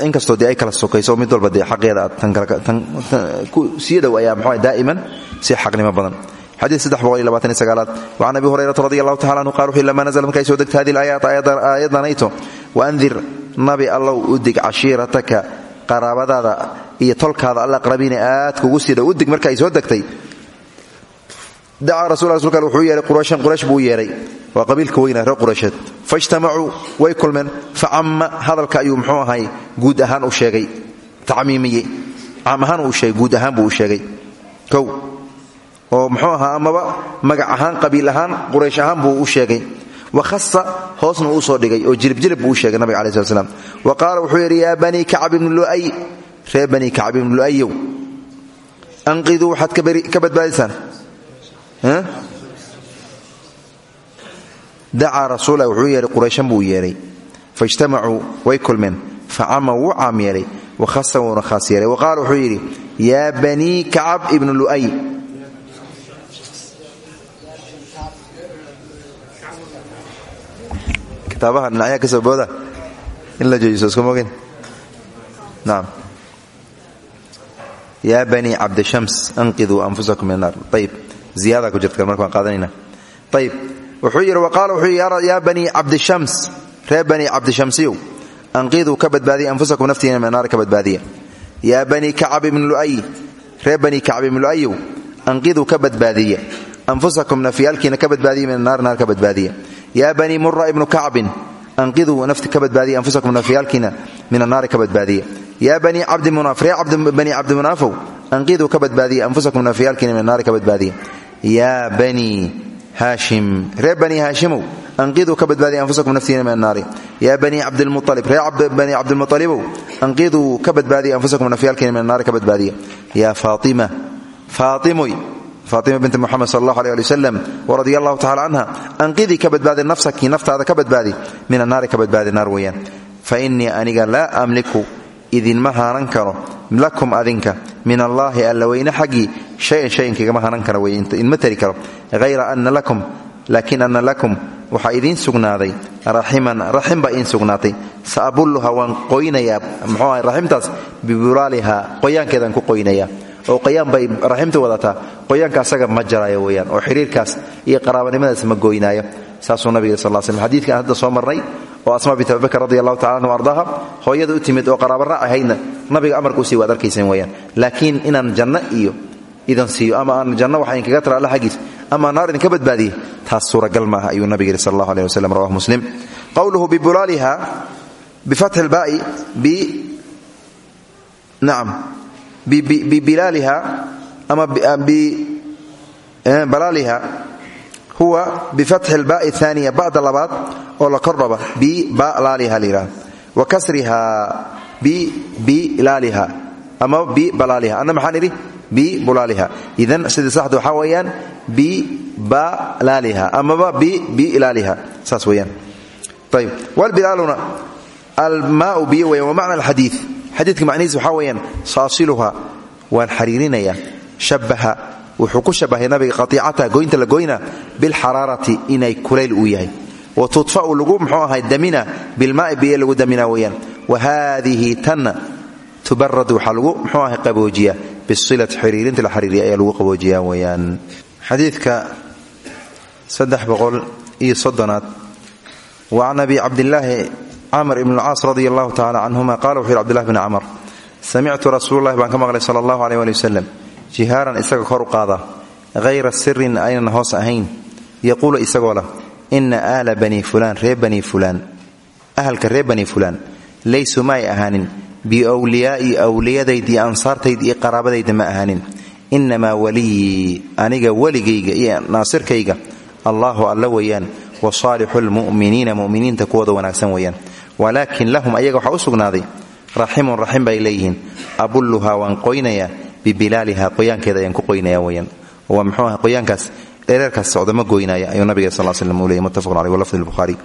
Inkastoo dee ay kala sokayso mid walba dee xaqeeda sii dhow ayaa mxu daa'iman si xaqnimo badan. Sagaalaad. Wacan abi hurayrata radi allahu tacala anhu qala wuxuu lama nazla markay soo degta hadi laayaat aayadanayto waandir nabi allow u dig cashiirataka qaraabadaada iyo tolkaada alaqrabiina aad kugu sii udig marka soo degtay dacaa rasul rasulka wuxuu yeehay qurayshan quraysh buu yeehay waa qabiilka weyna reer quraysheed faijtamacuu way kulmeen facamma hadalka ayuu muxuu ahay guud ahaan u sheegay tacmiimiye caam ahaan uu sheegay guud ahaan buu u sheegay kow oo muxuu ahaa amaba magac ahaan qabiil ahaan quraysh ahaan buu u sheegay wa khasa hoosna uu soo dhigay oo jilibjilib buu sheegay nabiga alai slat slam wa qaala wuxuu yidhi yaa banii kacb ibnu lu'ay reer banii kacb ibnu lu'ayow anqiduu waxaad ka badbaadiysaan dacaa rasuula wuxuu yeehay qurayshan buu yeedhay faijtamacuu way kulmeen. Facama wuu caam yeelay wa khasa wuuna khaas yeelay wa qaala wuxuu yidhi yaa banii kacab ibnu lu'ay. Kitaabaha dhinacyaa ka soo booda? In la joojiso iskumogin naam. Yaa anfusakum min annaar ayib ziyaada ku jirta marka waan qaadanayna. Ayib wuxuu yidhi wa qaala wuxuu yidhi yaa banii cabdishams reer banii cabdishamsiyow anqiduu ka badbaadiya anfusakum naftiina min annaar ka badbaadiya. Yaa banii kacab ibnu lu'ay reer banii kacab ibnu lu'ayow anqiduu ka anfusakum nafyaalkiina ka badbaadiya min annaar naar ka badbaadiya. Yaa banii mura ibnu kacbin anqiduu nafti ka badbaadiya anfusakum nafyaalkiina min annaari ka badbaadiya. Yaa banii cabdimunaaf reer banii cabdimunaafow anqiduu ka badbaadiya anfusakum nafyaalkiina min annaari ka badbaadiya yaa banii haashim reer banii haashimow anqiduu ka badbaadiya anfusakum naftiina min annaari yaa banii cabdilmualib reer banii cabdilmualibow anqiduu ka badbaadiya anfusakum nafyaalkiina min annaari ka badbaadiya yaa faatima faatimoy faatima binti muxamed sal allah aleh ali wasalam waradia allahu tacala canha anqidii ka badbaadi nafsaki naftaada ka badbaadi min annaari ka badbaadi naar weeyaan fa innii aniga laa amliku idinma haanan karo. Lakum adinka min allaahi alla weyne xaggii shayan shayan kagama haanan karo wey inma tari karo. Hayra ana lakum laakiin ana lakum waxaa idiin sugnaaday. Raximan raxim baa idiin sugnaatay. Sa abulluha waan qoynayaa. Muxuu ahay raximtaas bibulaaliha qoyaankeedaan ku qoynayaa. Oo qoyaan bay raximta wadataa. Qoyaanka asaga ma jaraayo weyaan oo xiriirkaas iyo qaraabanimadaas ma gooynaayo saasuu nabig sal l slm xadiidkan hadda soo marnay oo asma bint abibakr radi allahu tacala anhu hooyada u timid oo qaraaba raac ahaydna nabiga amarka u sii waad arkaysan weyaan laakiin inaan janno iyo idan siiyo ama aan janno waxa idinkaga tara alla xaggiis ama naar idinka badbaadiye taas suuragal maaha ayuu nabig yidhi sal allahu aleh waslm rawah muslim qowluhu bibulaaliha bifatxi lbaai nacam bibilaaliha ama balaaliha huwa bifatxi lbaai aaniya ba'da labaad oo la kordhaba. Bibalaaliha layidhahda wa kasriha bibilaaliha ama bibalaaliha anna maxaan idhi bibulaaliha idan sidii saxda waxaa weeyaan bibalaaliha amaba bibilaaliha saas weeyaan. Ayb wlbilaaluna almaau biyo weyan wa macna alxadiid xadiidka macnihiis waxaa weeyaan saasiluha waan xariirinayaa shabaha wuxuu ku shabahay nabiga qatiicataha goynta la goyna bilxaraarati inay kulayl uu yahay. Wa tudfa'u lagu muxuu ahay damina bilmaai biyo lagu damina weeyaan. Wa haadihi tanna tubarad waxaa lagu ahay qaboojiya bisilati xiriirinta la xiriiriya ayaa lagu qaboojiyaa weeyaan. Xadiidka saddex boqol iyo soddonaad. Wa can abi cabdilaahi ibn lcaas radi allahu tacala canhuma qala wuxu yhi cbdillahi bn camr samictu rasuululahi baan ka maqlay sala allahu aleh jihaaran isaga kor u qaada. Hayra sirin aynan hoos ahayn. Yaquulu isagoo lah ina ahla bani fulaan reer bani fulaan. Ahalka reer bani fulaan laysuu ma ay ahaanin. Biwliyaai wliyadaydii ansaartayda iyo qaraabadayda ma ahaanin. Inamaa waliyii aniga weligayga iyo naasirkayga. Allahu alla weeyaan wa saalixu lmu'miniina muminiinta kuwooda wanaagsan weeyaan. Walaakin lahum ayaga waxaa u sugnaaday raximun raxim bay leeyihiin. Abulluhaa waan qoynayaa bibilaaliha qoyaankeeda ayaan ku qoynaya weyaan waa mxuu aha qoyaankaas dhereerkaas socda ma goynaya ayuu nabiga sal slm uu leeyay muttafaqun caleyh walafdi lbuhaari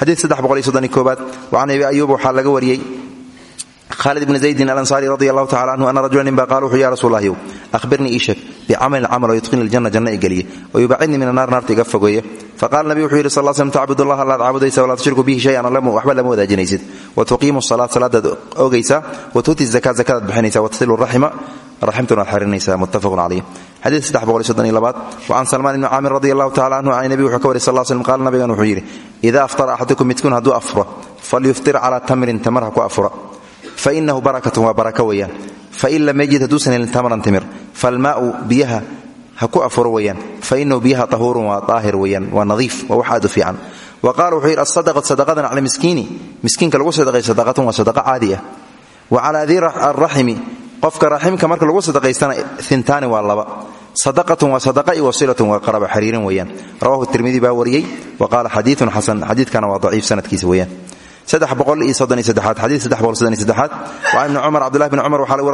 xadiid saddex boqol iyo soddon iyo koobaad wacan abi ayuub waxaa laga wariyey khaalid bni zaydin alansaari radi allahu tacala anhu ana rajula nin baa qaala wuxuu ya rasuul lahyow ahbirnii ii sheeg bicamalin camal oo yudqini ljanna janna i geliye wayubacdnii min annaar naarta iga fogeeye faqala nabi wuxuu yidhi sal l slm tacbud allah allaad caabudaysa walaa tushriku bihi shayan waxba lama wadaajinaysid wa tuqiimu salaat salaadaad ogaysaa wa tuuti zakaat zakadaad bixinaysa watasilu raxima raximtuna ad xaririnaysaa muttafaqun calayh xadiid saddex boqol iyo soddon iyo labaad. Wacan salmaan ibni caamir radi allahu tacala canhu can nabi wuxuu ka wariy sal l slm qaala nabigan wuxuu yidhi idaa aftara axadukum midkuun hadduu afuro falyuftir calaa tamrin tamar ha ku afura fa inahu barakatun waa baraka weeyaan fain lam yajid hadduusan helin tamran timir falmaau biyaha ha ku afuro weyaan fa inahu biyaha tahuurun waa daahir weyaan waa nadiif waa wax aad u wa qaala wuxuu yidhi asadaqat sadaqadan cala miskiini miskiinka lagu sadaqay sadaqatun waa sadaqa caadi ah wa calaa dii araximi qofka raximka marka lagu sadaqaystana intaani waa laba sadaqatun waa sadaqa iyo wasilatun waa qaraba xiriirin weyaan rawahu tirmidi baa wariyey wa qaala xadiiun xasan xadiidkana waa daciif sanadkiisa weyaan iyo saddexaad. Waa ibni cumar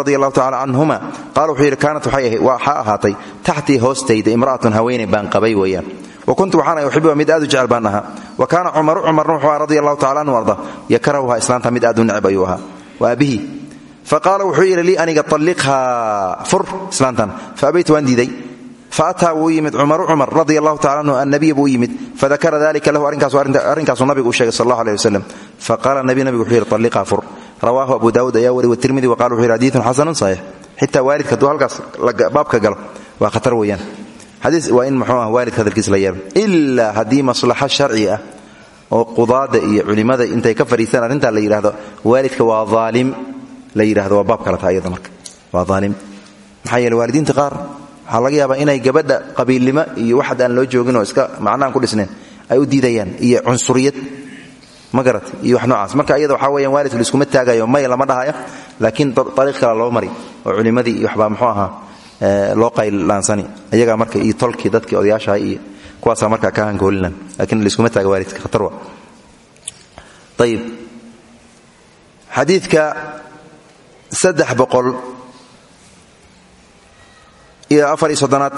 radi allahu tacala canhuma qaala wuxuu yidhi kaanat waxaa ahaatay. Taxtii hoostayda imra'atun haweeney baan qabay weeyaan. Wa kuntu waxaana uxibuha mid aad u jecel wa kaana cumaru cumarna wuxuu aha radi allahu tacala anhu arda mid aad u waa aabihii faqaala wuxuu yidhi lii aniga alliqhaa fur islaantan waan diiday faataa wuu yimid cumaru cumar radia allahu tacala anhu annabiya buu yimid. Fadakara dalika lahu arrinkaasuu nabigu u sheegay sal allah aleh wasalam faqaala nabi nabigu wuxuu yidhi alliqhaa fur. Rawaahu abu daawuud ayaa wari watirmidi wa qala wuxu yidhi xadiidun xasanun saxiix. Xitaa waalidka hadduu halkaas baabka galo waa khatar weeyaan. Xadiis waa in muxuu ah waalidka hadalkiis la yeelo. Ilaa haddii maslaxo sharci ah oo qudaada intay ka fadhiistaan arrintaa la yidhahdo waalidka waa aalim la yidhahdo waa baab kale taa iyada marka. Waa aalim maxaa yeele waalidiinta qaar waxaa laga yaabaa inay gabadha qabiilnimo iyo waxad aan loo joogin oo iska macnahan ku dhisneen ay u diidayaan iyo cunsuriyad. Ma iyo wax noocaas. Marka iyada waxaa weyaan waalidku laiskuma taagayo may lama dhahayo laakiin ariiq kale loo mari oo culimmadii iyo waxbaa muxuu ahaa loo qaylaansani. Iyagaa marka iyo tolkii dadkii odayaashaha iyo kuwaasaa markaa ka hangoolinan lakiin laiskuma taaga waalidka khatar wa ayib xadiidka saddex boqol soddonaad.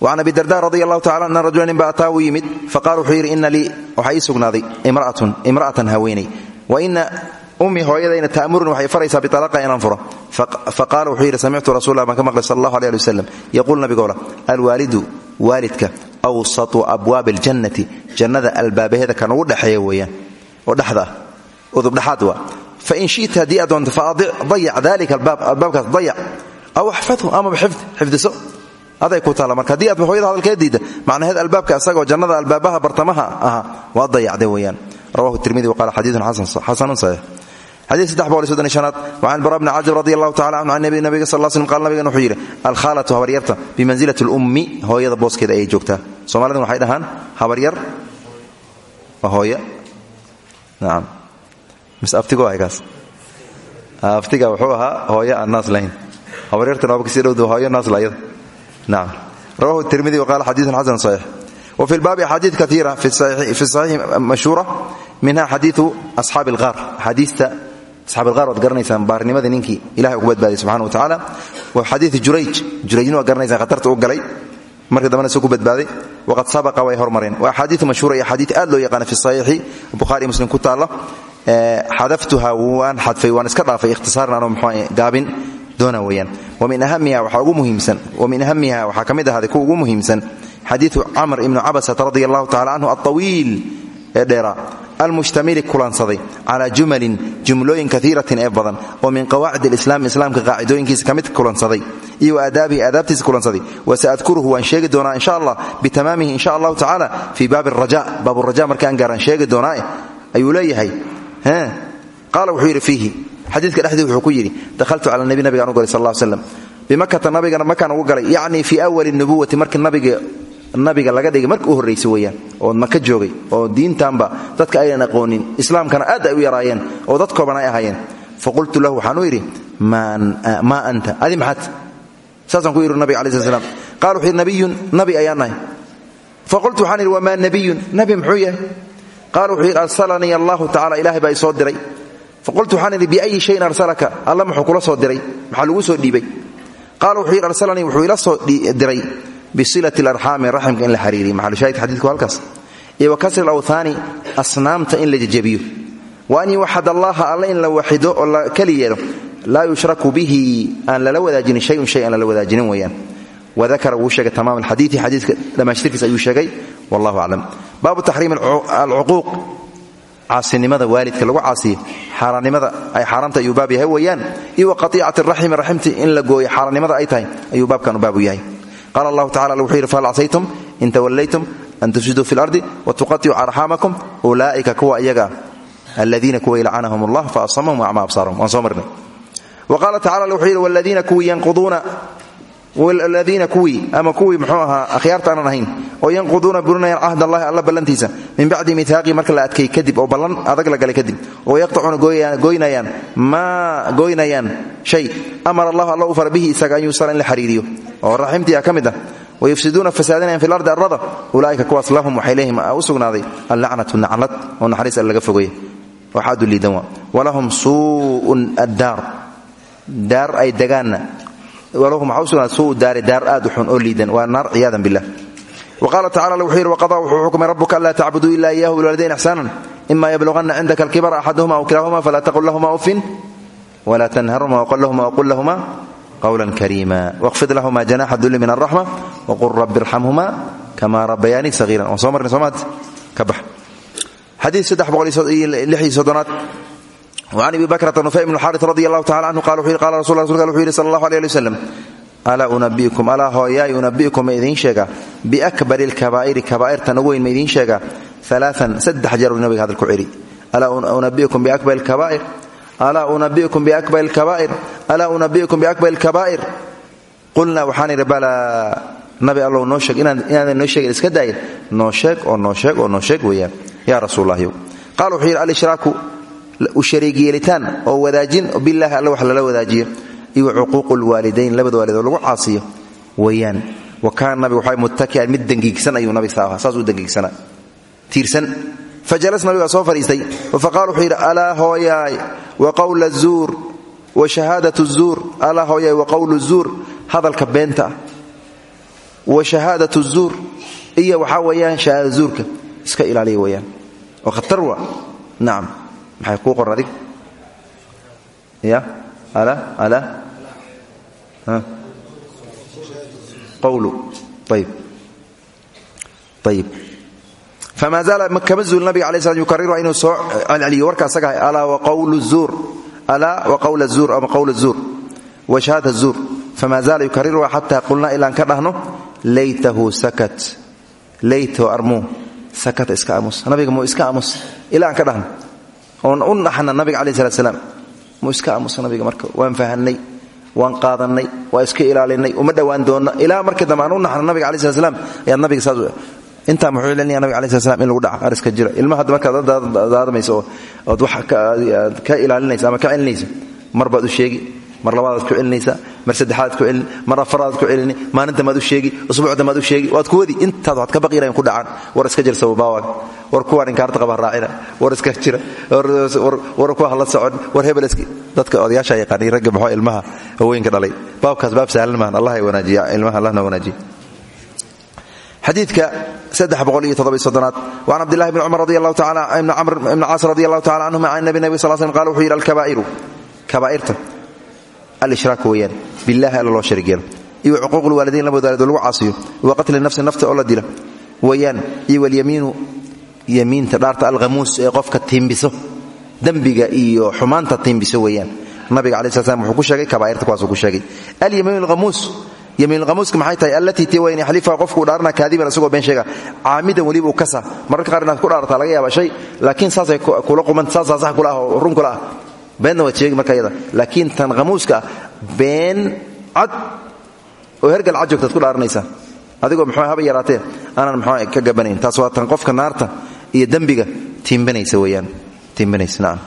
Wacan abi darda radi tacala ana rajula nin ba ataa yimid faqala wuxuu yidhi ina lii waxaa ii imra'atan haweeney. Wa ina ummii hooyadayna ta'muruni waxay faraysaa bialaqa inaan furo. Faqala wuxuu yidhi samictu rasulah baan ka maqlay sal allahu aleh ali wasalam yaquul nabigoola alwaalidu waalidka awsatu abwaabi aljannati jannada albaabaheeda kan ugu dhexeeya weeyaan. Oo dhexda ah udubdhexaad waa fain shita haddii aad doonto faadayac dalika albaab albaabkaas dayac aw axfadhu amaba xifdiso aday ku taalla marka haddii aad hooyada hadalkeed diidda macnaheed albaabka isagoo jannada albaabaha bartamaha ahaa waa dayacday weeyaan rawahu tirmidi waqala xadiidun xasanun saxiix xadiid saddex boqol iyo soddon iyo shanaad wacan bara bni cazib radi allahu tacala canhu can nabi nabiga sal slam qala nabigan wuxuu yidhi alkhaalatu habaryarta bimansilati lummi hooyada booskeeda ayay joogtaa soomaalidun waxay dhahaan habaryar waa hooya nacam mise aftigo ahay kaas aftiga wuxuu ahaa hooyo aan naas lahayn i baabi aaadii kaiira fi aiix mashhuura minha xadiiu aaabi اaar xadiista aab اaar waad garanaysaan baarnimadii ninkii ilahay uku badbaadiy subana watacaala wa xadiiu jurayj. Jurayjna waad garanaysaan khatarta u galay. Markii dambena si ku badbaaday waqad sabaqa way hormareen. Waa axaadiiu mashhuura iyo xadiid aad loo yaqaana fi saxiixi buhari muslim ku taalla. Xadaftuha waan xadfay waan iska dhaafay ikhtisaaran anoo mxu gaabin wamin ahamiha waxaa ka mid ahaaday kuwa ugu muhiimsan. Xadiiu camr ibnu cabasata radi allahu tacala canhu alطawiil ee dheeraa almushtamili kulansaday calaa jumalin jumlooyin kaiiratin ee badan oo min qawaacid alislaam islaamka qaacidooyinkiisa ka mid kulansaday iyo aadaabihi aadaabtiisa kulansaday. Wasaadkuruhu waan sheegi doonaa insha allah bitamaamihi insha allahu tacala fii baabi raja baaburaja markaan gaaraan sheegi doonaa ayuu leeyahay. Qaala wuxuu yidhi fiihi xadiidka dhexdii wuxuu ku yidhi dahaltu cala nabi nabigaan u galay sal ll slam bimakata nabigana makaan ugu galay yacni fii awali nubuwati markii nabiga nabiga laga dhigay marka u horraysay weeyaan oo maka joogay oo diintanba dadka aynan aqoonin islaamkana aad ay u yaraayeen oo dad kooban ay ahaayeen. Faqultu lahu waxaan u yidhi anta? Adi maxaad? Saasaan ku yidhi nabiga alai sl slam qala wuxuu yidhi nabiyun faqultu waxaan yidhi wamaa nabiyun. Nabi muxuu yahay. Qaala wuxuu yidhi arsalanii allahu tacala isoo diray faqultu waxaan idhi biayi shayin arsalaka alla muxuu kula soo diray maxaa lagu soo dhiibay qaala wuxuu yidhi arsalanii wuxuu ila soo diray bisilati alarxaami raximka in la xariiriyo maxalushaahid xadiidku halkaas iyo wa kasri alawthaani asnaamta in la jejebiyo wa an yuwaxad allaha alle in la waxido oo la keli yeelo laa yushraku bihi aan lala wadaajinin shayun shay aan lala wadaajinin weeyaan wadakara wuu sheegay tamaam alxadiidi xadiidka dhammaashtirkiis ayuu sheegay wallahu aclam caasinimada waalidka lagu caasiyo xaaraannimada ay xaaraamta ayuu baab yahay weeyaan iyo wa qatiicati raximi in la gooyo xaaraannimada ay tahay ayuu baabkan u yahay. Qaala allahu tacala wuxuu yidhi fahal casaytum in tawallaytum an tufsiduu fi lardi watuqaticuu arxaamakum ulaa'ika kuwa iyaga aladiina kuwa lcanahum allah faasamahum acma absaarahum. Waan soo marnay. Wa qaala tacala wuxuu yidhi waladiina kuwii yanquduuna waladiina kuwii ama kuwii muxuu ahaa akhyaarta aanan ahayn oo yanquduuna burinayaan cahd allahi alla ballantiisa min bacdi mihaaqii marka la adkay kadib oo ballan adag la galay kadib oo yaqtacuuna goynayaan maa goynayaan shay amara allahu alla u fara bihi isaga an yuusala in la xariiriyo. Oo raximtii ah ka mid ah wayufsiduuna fasaadinayan fi lardi arrada ulaaika kuwaas lahum waxay leeyihiin u sugnaaday allacnatu naclad oo naxariis alla laga fogeeya waxaadu liidan waa walahum suu'un addaar daar ay degaanna qaala tacala wuxuu yidhi waqadaa wuxuu xukumay rabbuka anlaa tacbuduu ila iyahu bilwalidayn ixsaanan ima yabluganna cindaka alkibara axaduhuma aw kilaahuma falaa taqul lahuma ufin walaa tanharhuma waqul lahuma waqul lahuma qwla kariima. Waqfid lahuma janaxa dulli min araxma waqul rabi irxamhuma kama rabayaanii sahiiran waan soo marnay soomaad ka bax. Xadiid aad وcan abi bakrata nufay bn xaari radi allahu tacala anhu qala wuxu qala rasul rasulka wuxu yidhi sala allahu aleh ali waslem alaa unabiikum alaa hooyaay unabi'ukum ma idiin sheegaa biakbari lkabaa'iri kabaa'irtan ugu weyn ma idiin sheegaa alaaan saddex jeer uu nabiga hadal ku celi alaa unabi'ukum biakbari lkabaa'ir alaa unabi'ukum biakbari lkabaa'ir alaa unabi'ukum biakbari lkabaa'ir qulnaa waxaan idhi balaa nabi allow noo sheeg inaadan noo sheegin iska daayin noo sheeg oo noo sheeg oo noo sheeg weeyaan yaa rasuullahyow qaala wuxuu yidhi alshraaku u shariig yeelitaan oo wadaajin bilaahi alla wax lala wadaajiyo. Iyo cuquuqu lwaalidayn labada waalid oo lagu caasiyo weeyaan. Wa kaana nabigu waxaa muttakian mid dangiigsan ayuu nabiga saa ahaa saas u dangiigsana. Tiirsan. Fajalas nabigaa soo fadhiistay faqala wuxuu yidhi alaa hooyaay wa qawla zuur wa shahaadat zuur alaa hooyaay wa qawlu zuur hadalka beenta ah wa shahaadat zuur iyo waxaa weeyaan shahaada zuurka iska ilaaliya weeyaan. Oo khatar wa maxay kuu qoran adig ya? Ala? Qawlu. Ayib ayib fma zaala kama zuul nabiga ala slam yukariruha inuu soo celceliyo warka asaga ahay alaa alaa waqawla zuur ama qawla zuur wa shahaada zuur fama zaala yukariruha xata qulnaa ilaan ka dhahno laytahu sakat. Laytahu armuu sakata iska aamus. Nabiga muu iska aamus. Ilaa aan ka dhahno oon u naxna nabiga calaih salat slaam muu iska aamusa nabiga marka waan fahanay waan qaadannay waa iska ilaalinay uma dhowaan doonna. Ilaa markii dambe aan u naxna nabiga alai slat slam ayaad nabiga saas intaa muxuu celinaya nabiga alai slat in lagu dhaca ariska jira ilmaha markaad daadamayso ood wax ka ilaalinaysa ama ka celinaysa mar baad u sheegi mar labaadaad ku celinaysa mar saddexaad ku celini mar afaraad ku celini maalinta maad u sheegi usbuucda maad u sheegi waad ku wadi intaad waxad ka baqirayan ku dhacaan. War iska jir sababaawaag war kuwaan inkaarta qaba raacina war iska jira. War kuwa hala socon. War hebel iski dadka odayaasha yaqaaniy ragga maxoo ilmaha haweenka dhalay. Baabkaas baab sahlan maahan allah wanaajiya ilmaha allahna wanaajiya. Xadiidka aad وan cabdlahi bn cumar ibn caas radi allahu tacala canhuma can nabi nabi sal slm qala wuxuu yidhi alkabaa'iru kabaa'irta alishraak weeyaan? Billahi alla loo sharig yeelo iyo cuquuq lwaalidayn labada waalid oo lagu caasiyo. Wa qatli nafsi nafta oo la dila. Weeyaan iyo walyamiinu yamiinta dhaarta alhamuus ee qofka tiimbiso dembiga iyo xumaanta tiimbiso weeyaan. Nabiga alai sl wuxuu ku sheegay kabaa'irta kuwaasuu ku sheegay. Alyamiin alhamuus yamiinulhamuuska maxay tahay? Allatii tii wayne xalifa qofkuu dhaarana kaadiban isagoo been sheega caamidan weliba uu kasa mararka qaar inaad ku dhaartaa laga yaaba laakiin saasay kula qumanta saasaa kula ah beenna waad sheegi marka laakiin tan hamuuska ah been cad oo hergal cad joogtaad ku dhaaranaysaa adigoo muxuu haba yaraatee? Aanan muxuu ka gabanayn. Taas waa tan qofka naarta iyo dembiga tiimbanaysa weeyaan. Tiimbanaysa nacam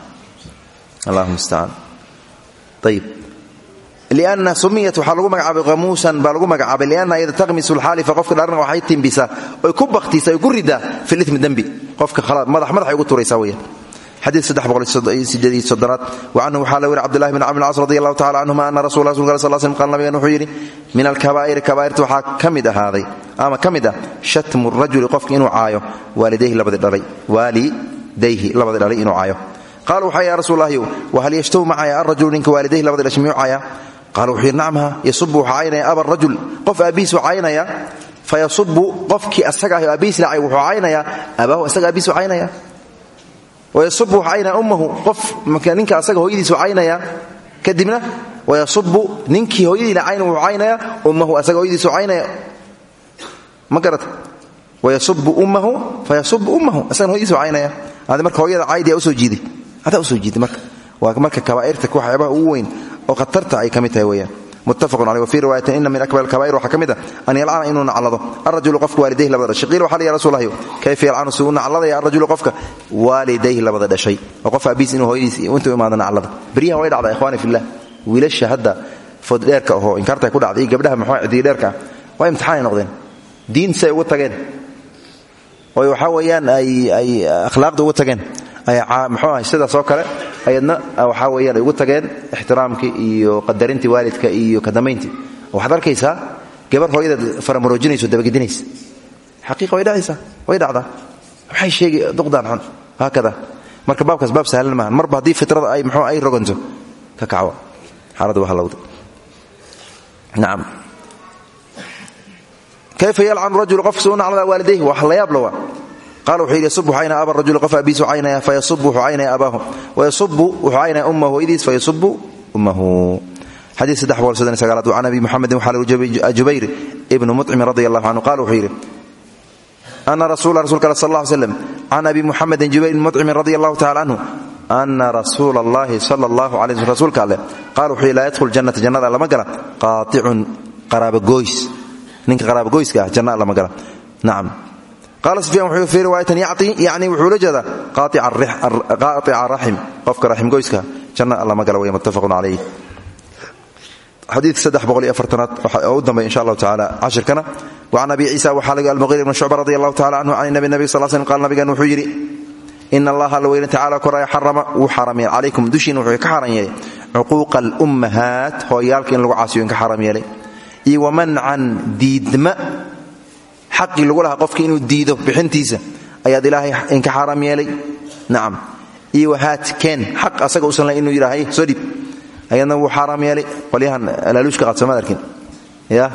allahu mustacaan lna sumiyat waxaa lagu magacaabay hamuusan lagu magacaabay lianna iyada taqmisu lxaalifa qofka dhaarna waxay timbisaa oy ku bakhtiisa oy ku ridaa fi limi dembi. Qofka madax madaxay ugu turaysaa weeyaan xadiid aad wacanhu waxaa la weri cbdulahi bn camr cas radi allahu tacala canhuma ana rasul rasulka sal sl qal nabigan wuxuu yidhi min alkabaa'iri kabaa'irta waxaa ka mid ahaaday ama ka mid ah shatmu rajuli qofka inuu caayo waalidayhi labadi dhalay inuu caayo. Qaala waxaa ya rasuul lahyow wahal yashtaw macaya arajulu ninka waalidayhi labadi dhashay miyuu caaya qaala wuxuu yidhi nacamha yasubu wuxuu caynaya aba rajul qof aabbihiisuu caynaya fayasubu qofkii asaga ah oo aabbihiis raacay wuxuu caynayaa abaahu asaga aabbihiisu caynaya wayasubu caynaya ummahu qof ninka asaga hooyadiisu caynaya kadibna wayasubu ninkii hooyadiina cayn wuxuu caynaya ummahu asaga hooyadiisu caynaya ma garata wayasubu ummahu fayasubu ummahu asagana hooyadiisu caynaya adi marka hooyada caydiyaa u soo jiiday adaa u soo jiida marka waa marka kabaa'irta waxyaabaha ugu weyn oo khatarta ay ka tahay weyaan ina min akbar alkabaa'ir. Waxaa ka mid a an yalcana inuu naclado alrajulu qofka waalidayhi labada dhashay qiila waxa la ya rasuulahi kayfa yalcanu si uu nacladaya alrajulu qofka waalidayhi labada dhashay? Oo qof aabiis inuu hooyadiis intuu imaado naclada beryaha way dhacdaa ikhwaani fillah. Wiilasha hadda foddheerka ahoo inkaartay ku dhacday iyo gabdhaha muxuu cidiyidheerka ah waa imtixaanay noqdeen. Diin say ugu tageen. Oy waxaa weeyaan ay tageen sidaas oo kale ayadna waxaa weeyaan ay ugu tageen ixtiraamkii iyo qadarintii waalidka iyo kadambayntii waxaad arkaysaa gabar hooyadeed faramaroojinayso dabagedinaysa xaqiiqa way dhacaysaa way dhacdaa. Maxay sheegi duqdaan xun haakada marka baabkaas baab sahlan maahan marba haddii fitrada ay muxuu ay roganto ka kacwa. Xaaladda waa halowda nacam kayfa yalcanu rajulu qofkasi u naclada waalidayhi? Wax lawa qala wuxuu yidhi yasubu wuxuu caynaya aba rajulu qof abiisu caynaya fayasubu wuxuu caynaya abaahu. Wayasubu wuxuu caynaya ummahu hooyadiis fayasubu ummahu xadiid saddex boqol soddon sagaalaad can abi muxamedin waxaa jubayr ibnu mucimi radi allahu canhu qala wuxuu yidhi ana rasula rasulka al sal alla ly slam can abi muxamedin jubayr ibni mucimi radi allahu tacala canhu ana rasuula allahi sala allahu alay slm rasuulka alleh qala wuxuu yidhi laa yadkhul jannata jannada lama gala. Qaaicun qaraabogoys ninka qaraabogoyska ah janna lama gala. Nacam qaala sufyan wuxuu fii riwaayatin yacti yacni wuxuu la jeedaa qaatica raxim qofka raximgoyska janna lama gala wey muttafaqun calayh xadiidka afartanaad oo u dambay insha allahu tacala cashirkana. Wacan abi ciisa waxaa laga almuqir nabi nabi sal slm qala nabigan wuxuu yidhi ina allaha alla weyne tacala koraya xarama wuu xaram yeelay calaykum wuxuu ka xaram yeelay. Cuquuqa alummahaat hooyaalka in lagu caasiyo in ka xaram yeelay. Iyo wamancan diidma xaqii lagu lahaa qofka inuu diido bixintiisa ayaad ilaahay inka xaaraam yeelay. Nacam iyo wahaadkeen xaq asaga usan lahayn inuu yidhahay soo dhib ayadna wuu xaaraam yeelay. Qolyahan laaluushka qaad sooma arkin. Ya?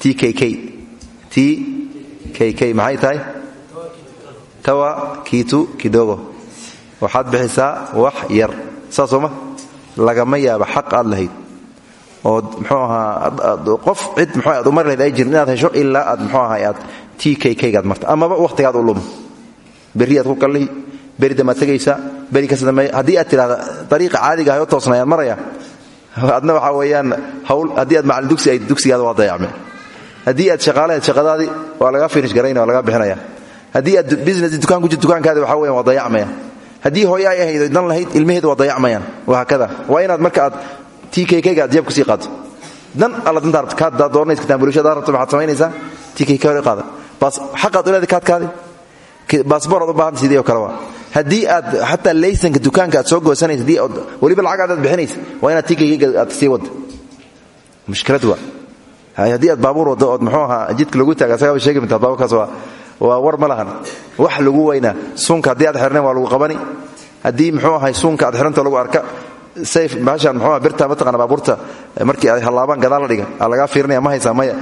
T k k. T k k. Maxay tahay? Tawa kiitu kidogo. Waxaad bixisaa wax yar. Saas sooma lagama yaaba xaq aad lahayd oo mxuu ahaa qof cid mxu aad umar lahayd ay jirin inaad hesho ilaa aad mxuu ahay aad t k marta. Amaba wakhtigaad u lumo berri ku kallihi beri damaad tegaysaa beri kas dambeey haddii aad tidhahda ariiqa caadiga ahay oo toosna ayaan maraya adna waxaa weeyaan hawl haddii aad macalin dugsi ayd dugsigaada waa dayacme haddii aad shaqaalahayd shaqadaadii waa laga finish garayna waa laga bixinaya. Haddii aad business dukaan ku jirto dukaankaadi waxa weyan waa dayacmaya haddii hooyo ay ahayd dan lahayd ilmaheedu waa dayacmayaan wahaakada waa inaad marka aad tkk aad xataa laysanka dukaanka aad soo goosanaysa haddii weliba lacag aad bixinaysa waa inaad tkk aad sii waa. Haddii aad baabuur waddo ood muxuu ahaa jidka lagu taaga asagaba wax lagu weynaa suunka haddii aad xirnayn waa lagu qabani. Haddii muxuu ahay suunka aad xiranta lagu arka sayf baashan muxuu birta mataqana baabuurta? Markii ay hallaabaan gadaal la dhiga aa lagaa ma haysaa maya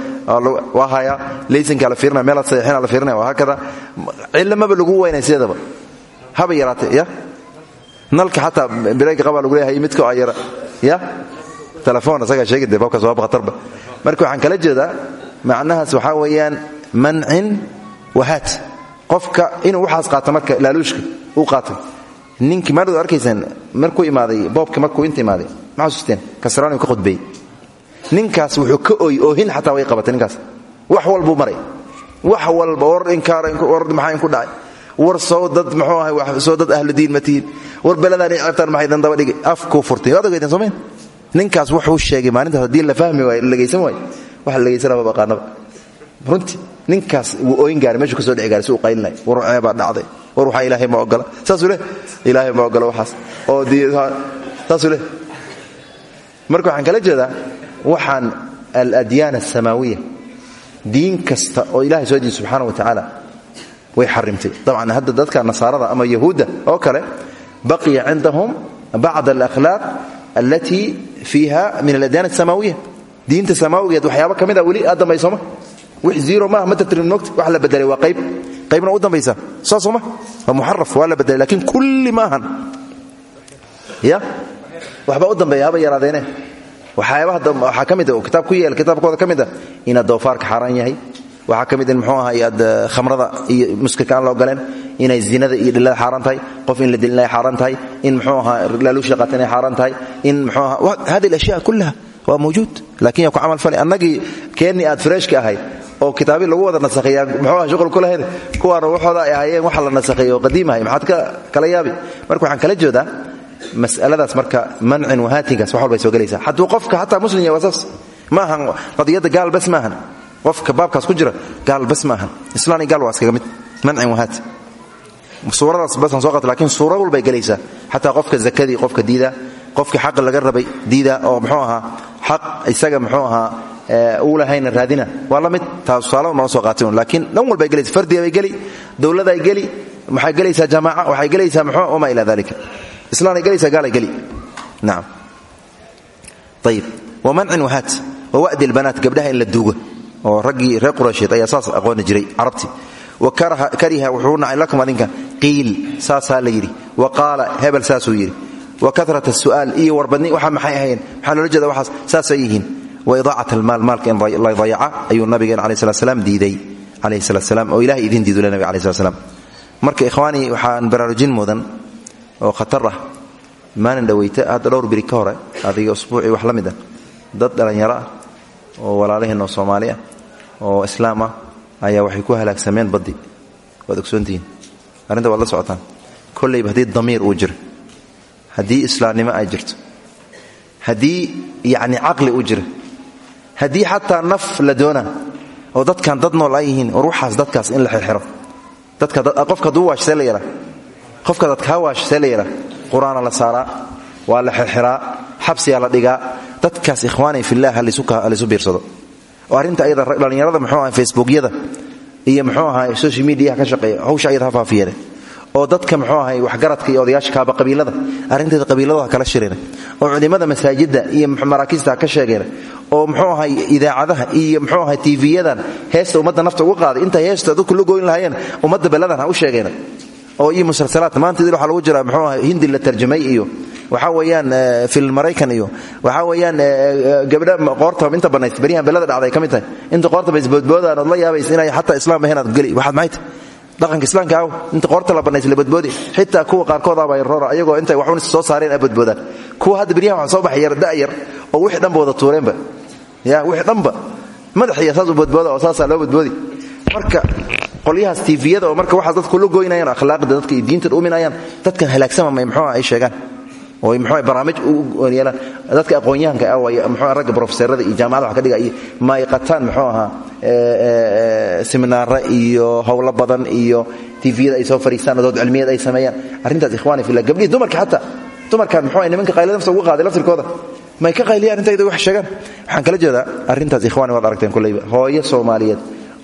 waa hayaa laysankaa la fiirinaya meelaad saxiixina la fiirinaya waa hakada. Cilamaba lagu weynay sideedaba haba yaraatee ya? Nalka xataa bireyga qabaa lagu leeyahay midka aa yara. Ya? Telefoon isagaa sheegi dee baabkaas waaba khatarba marka waxaan kala jeedaa macnahaas waxaa weeyaan mancin wahaat qofka inuu waxaas qaato marka laaluushka uu qaatay ninkii maadhood arkaysaan markuu imaaday boobka markuu inta imaaday ma xasuusteen kasraani ka khudbeeyey ninkaas wuxuu ka oy oohin xataa way qabatay ninkaas. Wax walbuu maray. Wax walba war inkaar maxaa inku dhacay? War soo dad muxuu ahay soo dad ahlu diin ma tihiin war beladaan i ceebtaan maxay dan daba dhigay? Afkuu furtay. Waad ogeyteen soomeen ninkaas wuxuu sheegay maalintaas haddii la fahmi waayo la dhegaysan waayo wax la dhegaysanaba runtii ninkaas wuu ooyin gaaray meeshuu ka soo dhici gaaray si uu war ceebaa dhacday war waxaa ilaahay ma ogola. Saasuu leh ilaahay ma ogola waxaas. Oo saasuu leh. Marka waxaan kala jeedaa waxaan aladyaan asamaawiya diin kasta oo ilahay soo diin subxaana wa tacaala way xarimtay. Dabcan hadda dadka nasaarada ama yahuudda oo kale baqiya cindahum bacd alakhlaaq allatii fiiha min aladyaan asamaawiya diinta samaawigeed waxyaaba ka mid a weli aad dambaysoma wix zero maaha ma tartirin mogta wax la bedelay waa qaybna u dambaysa saa sooma waa muxaraf waa la bedelay lakiin kulli ma ahan. Ya? Waxbaa u dambeeya haba yaraadeene waxyaabaha waxaa ka mid a oo kitaab ku yeela kitaabkooda ka mid a inaad doofaarka xaaraan yahay. Waxaa ka mid in muxuu ahay aad khamrada iyo muskirka aan la ogoleen inay zinada iyo dhilada xaaraan tahay qof in la dilin ay xaaraan tahay in muxuu ahaa laaluusha qaata inay xaaraan tahay in muxuu ahaa hadi alashyaa kullaha waa mawjuud. Laakiin yaa ku camal falay annagii keennii aad freeshka ahayd oo kitaabii lagu wada nasakhayaa muxuu aha shuqul ku lahayd kuwaana waxooda ay ahaayeen waxa la nasakheeye oo qadiimahay maxaad ka kala yaabi. Marka waxaan kala jeedaa masaladaas marka mancin wahaatinkaas wax walbay soo gelaysaa. Hadduu qofka xataa muslim yahay waa saas maahan qadiyadda gaal bas maahan qofka baabkaas ku jira gaal bas maahan islaan iyo gaal waa iskaga mid. Mancin wahaat suuradaas basan soo qata lakiin suura walbay gelaysaa. Xataa qofka zakadii qofka diida qofkii xaq laga rabay diida oo muxuu ahaa xaq isaga muxuu ahaa uu lahayna raadina. Waa la mid. Taa tusaale noo soo qaatay un laakiin dhan walbay gelaysa fardiga bay geli. Dowladay geli. Waxay gelaysaa jamaaca? Waxay gelaysaa muxuu? Wamaa ilaa dalika islaanay gelaysaa gaalay geli. Nacam ayib wa mancin wahaat wa wa'di lbanaat gabdhaha in la duugo. Oo raggii reer quraysheed ayaa saas aqooni jiray carabtii wa kariha wuxuu nacay lakum adinka. Qiil. Saasaa la yidhi. Wa qaala. Hebel saasuu yidhi. Wa karat asu'aal iyo warbadni. Waxa maxay ahayn maxaa loola jeeda waxaas? Saasay yihiin wa idaacat almaal maalka in la dayaca ayuu nabigeen calayi slat slam diiday calayhi salat slam oo ilahay idiin diidule nabig alai slat slam marka ikhwaanii waxaan baraarujin mudan oo khatar ah maalin dhaweyta hadda dhowr biri ka hore adiga usbuucii wax la dad dhallinyaro oo walaalaheen oo soomaali oo islaam ayaa waxay ku halaagsameen baddi waad ogsoontihiin arrinta waad la socotaan kollayba haddii damiir uu jiro haddii islaamnimo ay jirto haddii yacni caqli u jiro haddii xataa naf la doona oo dadkan dad nool ay yihiin war waxaas dadkaas in la xirxiro. Qofka hadduu waash see la yaraa qofka dadkaa waash see la yaraa qur'aana la saaraa waa la xirxiraa xabsiyaa la dhigaa. Dadkaas ikhwaani fillah halaysu biirsado. Oo arrinta ayada dhallinyarada muxuu aha facebookyada iyo muxuu ahaa social mediaha ka shaqeeya hawsha ayada ha oo dadka muxuu ahay waxgaradka iyo odayaasha kaaba qabiilada arrinteeda qabiiladooda kala shireen oo culimmada masaajidda iyo maraakiista ka sheegeen. oo muxuu ahay idaacadaha iyo muxuu ahay tiifiyadan heesta ummadda nafta ugu qaaday intay heesta dadku la goyn lahaayeen ummadda belladan u sheegeen. oo iyo musalsalaad maanta idil waxaa lagu jiraa muxuu ahay hindi la tarjamay iyo waxaa weeyaan fil maraykan iyo waxaa weeyaan gabdha qoorta inta banays beryahan dhacday ka tahay. inta qoorta baysboodboodaan ood la yaabays inay xataa islaam ahayn geli. waxaad maxay dhaqanka islaamka aw inta qoorta la banays la badboodi. Xitaa kuwa qaarkood aba roora ayagoo intay waxun soo saareen a kuwa hadda beryahan waxa soo baxay yar da'yar oo wixii dhanba wada tuureenba. Ya wixii dhanba. Madaxiya saas u badbooda oo saasaa loo badboodi. Marka qolyahaas tiifiyada oo marka waxaas dadku la goynayaan akhlaaqda dadka iyo diinta dhuminayaan dadkan halaagsama may muxuu ay sheegaan oo barnaamij yeelaan dadka aqoon-yahanka ah way muxuu ragga profesorada iyo jaamacada wax ka dhiga iyo ma ay qataan muxuu ahaa seminaara iyo howlo badan iyo tviyada ay soo fariistaan dood cilmiyad ay sameeyaan. Arrintaas ikhwaani fillah gabdhihi dumarka xataa dumarkan muxuu nimanka qaylada nafta ugu qaaday laftirkooda may ka qayliyaan arrintayda wax sheegaan. Waxaan kala jeedaa arrintaas ikhwaani waad aragteen kulleyba hooyo soomaaliyeed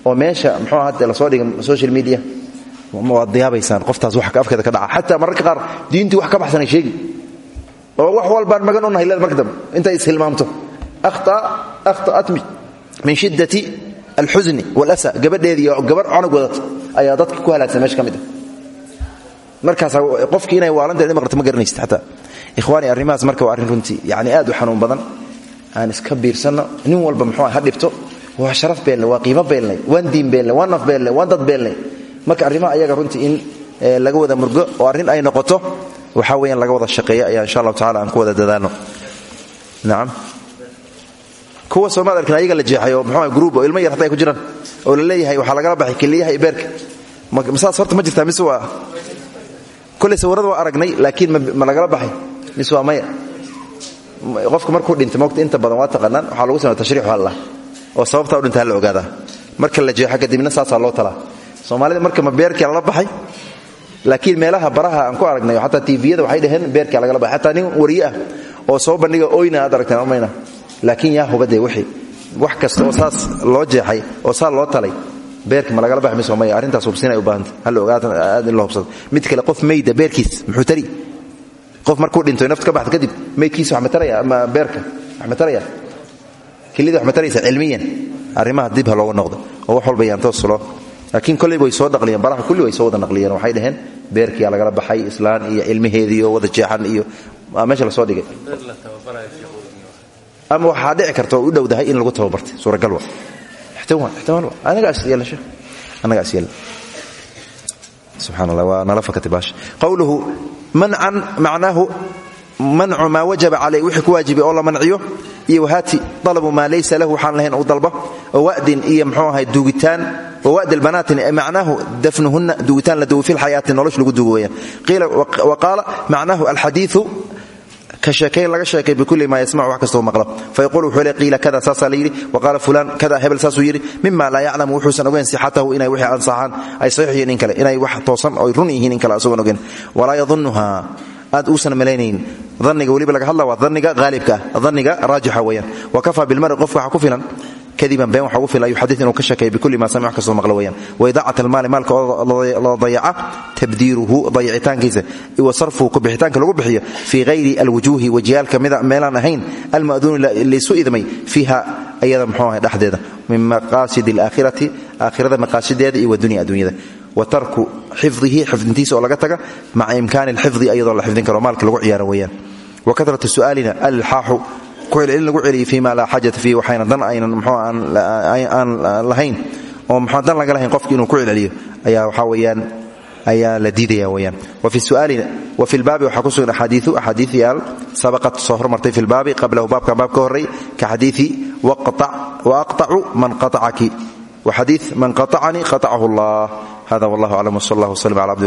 oo meesha muxuu hadda la soo dhigay social media waad yaabaysaan qoftaas wax afkeeda ka dhaca xataa mararka qaar diintii wax ka baxsanay sheegi wax walbaan magan u nahay marka dambe intay ishilmaamto akhtaat min shiddati alxusni walasa. Gabadheedii oo gabar conug wadata ayaa dadka ku halaagsan meesha ka mid ah. Qofkii inay waalanteed maqrata ma garanaysid xataa. Ikhwaani arrimahaas marka waa arrin runtii aad u xanuun badan. Aan iska biirsanno. Nin walba muxuu ha dhibto. Waa sharaf beelnay waa qiimo beelnay waan diin beelnay waan naf beelnay waan dad beelnay marka arrimaha ayaga runtii in laga wada murgo oo arrin ay noqoto waxaa weyaan laga wada shaqeeya ayaa insha allahu tacala aan ku wada dadaalno nacam kuwa soomaad arkin ayaga la jeexay oo muxuu gruub oo ilmo yar hatta ay ku jiraan oo la leeyahay waxaa lagala baxay keliyaha iyo beerka. Masaas ma jirtaa mise waa kolley waa aragnay laakiin ma lagala baxay. Mise waa qofka markuu dhintay mogta inta badan waa taqaanaan waxaa lagu samey tashriix allah oo sababtaa u dhintaa la ogaadaa marka la jeexo kadibna saasaa loo talaa soomaalida marka ma beerkii lala baxay laakiin meelaha baraha aan ku aragnay xataa tviyada waxay dhaheen beerkaa lagala baxay xataa nin wariye ah oo soo bandhiga oyna aad aragteen mayna. Laakiin yaa hubadee wixii wax kasta oo saas loo jeexay oo saa loo talay beerki ma lagala baxay mise maya. Arrintaas hubsinay u baahanta hal ogaatan aad in loo hubsado. Mid kale qof meyda beerkiis muxuu tari? Qof markuu dhinto nafta ka baxda kadib meydkiisa wax ma taraya ama beerka wax ma taraya? Kelida wax ma taraysa cilmiyan. Arrimaha dib ha noqdo. Oo wax walba yaan toos laakiin kolleyba way soo naqliyeen baraha kulli way soo wada naqliyeen waxay dhaheen beerkiyaa lagala baxay islaan iyo cilmiheedii oo wada jeexan iyo meesha la soo dhigay. Ama waxaa dhici karta oo u dhowdahay in lagu tababartay suuragal wa subxaan allah waa. Nala fakatay baash qowluhu mancan macnaahu mancu maa wajaba caley wixii ku waajibay oo la manciyo iyo wahaati dalabu maa laysa lahu waxaan lahayn uu dalbo. Oo wadin iyo mxuu ahay duugitaan oo wadi lbanaatin macnaahu dafnuhunna duugitaan la duugo fi lxayaati nolosh lagu duugo weyaan wa qaala macnaahu alxadiiu ka laga sheekay bikulli maa yasmacu wax kastoo maqlo. Fayaqulu wuxuu le qiila kada saasaa la yidhi. Wa qaala fulaan kada hebel saasuu yidhi. Mima laa yaclamu wuxuusan ogeyn sixatahu inay wixii ansaxaan ay saxiix yihiin in kale inay wax toosan oy run yihiin in kale asagoon ogeyn. Walaa yadunuha aad uusan malaynayn. Daniga weliba laga hadla waa daniga haalibka raajixa weeyaan. Wa kafaa bilmari qofka ku filan kadiban been waxa ugu filan yuxadid inuu ka sheekeeyo bikulli maa samic kastoo maqlo weeyaan. Waidaacat almaali maalka la dayaca tabdiiruhu dayacitaankiisa. Wa sarfuhu ku bixitaanka lagu bixiyo fii hayri alwujuuhi wajiyaalka mida meelaan ahayn alma'duuni laysu idmay fiiha ayada mxuu ahay dhexdeeda. Min maqaasidi alaakhirati aakhirada maqaasideeda iyo wadunya adduunyada wa tarku xifdihi xifdintiisa oo laga taga maca imkaani alxifdi ayadoo la xifdin karo maalka lagu ciyaaro weeyaan wa karatu su'aalina alilxaaxu kucelcelin lagu celiyay fii ma laa xaajata fiihi waxayna dan aynan mxuu aan lahayn oo mxuu dan laga lahayn qofki inuu ku celceliyo ayaa waxaa weeyaan ayaa la diidaya weyaan wa fi su'aalina wa fi lbaabi waxaa ku sugan axaadiiu axaadiiyaal sabaqat soo hormartay fi lbaabi qablahu baabkan baab ka horray ka xadiii wa aqطacu man qaطacaki wa xadii man qaطacanii qaطacahu allah hada wallah aclam wsal allah wslm ala abdi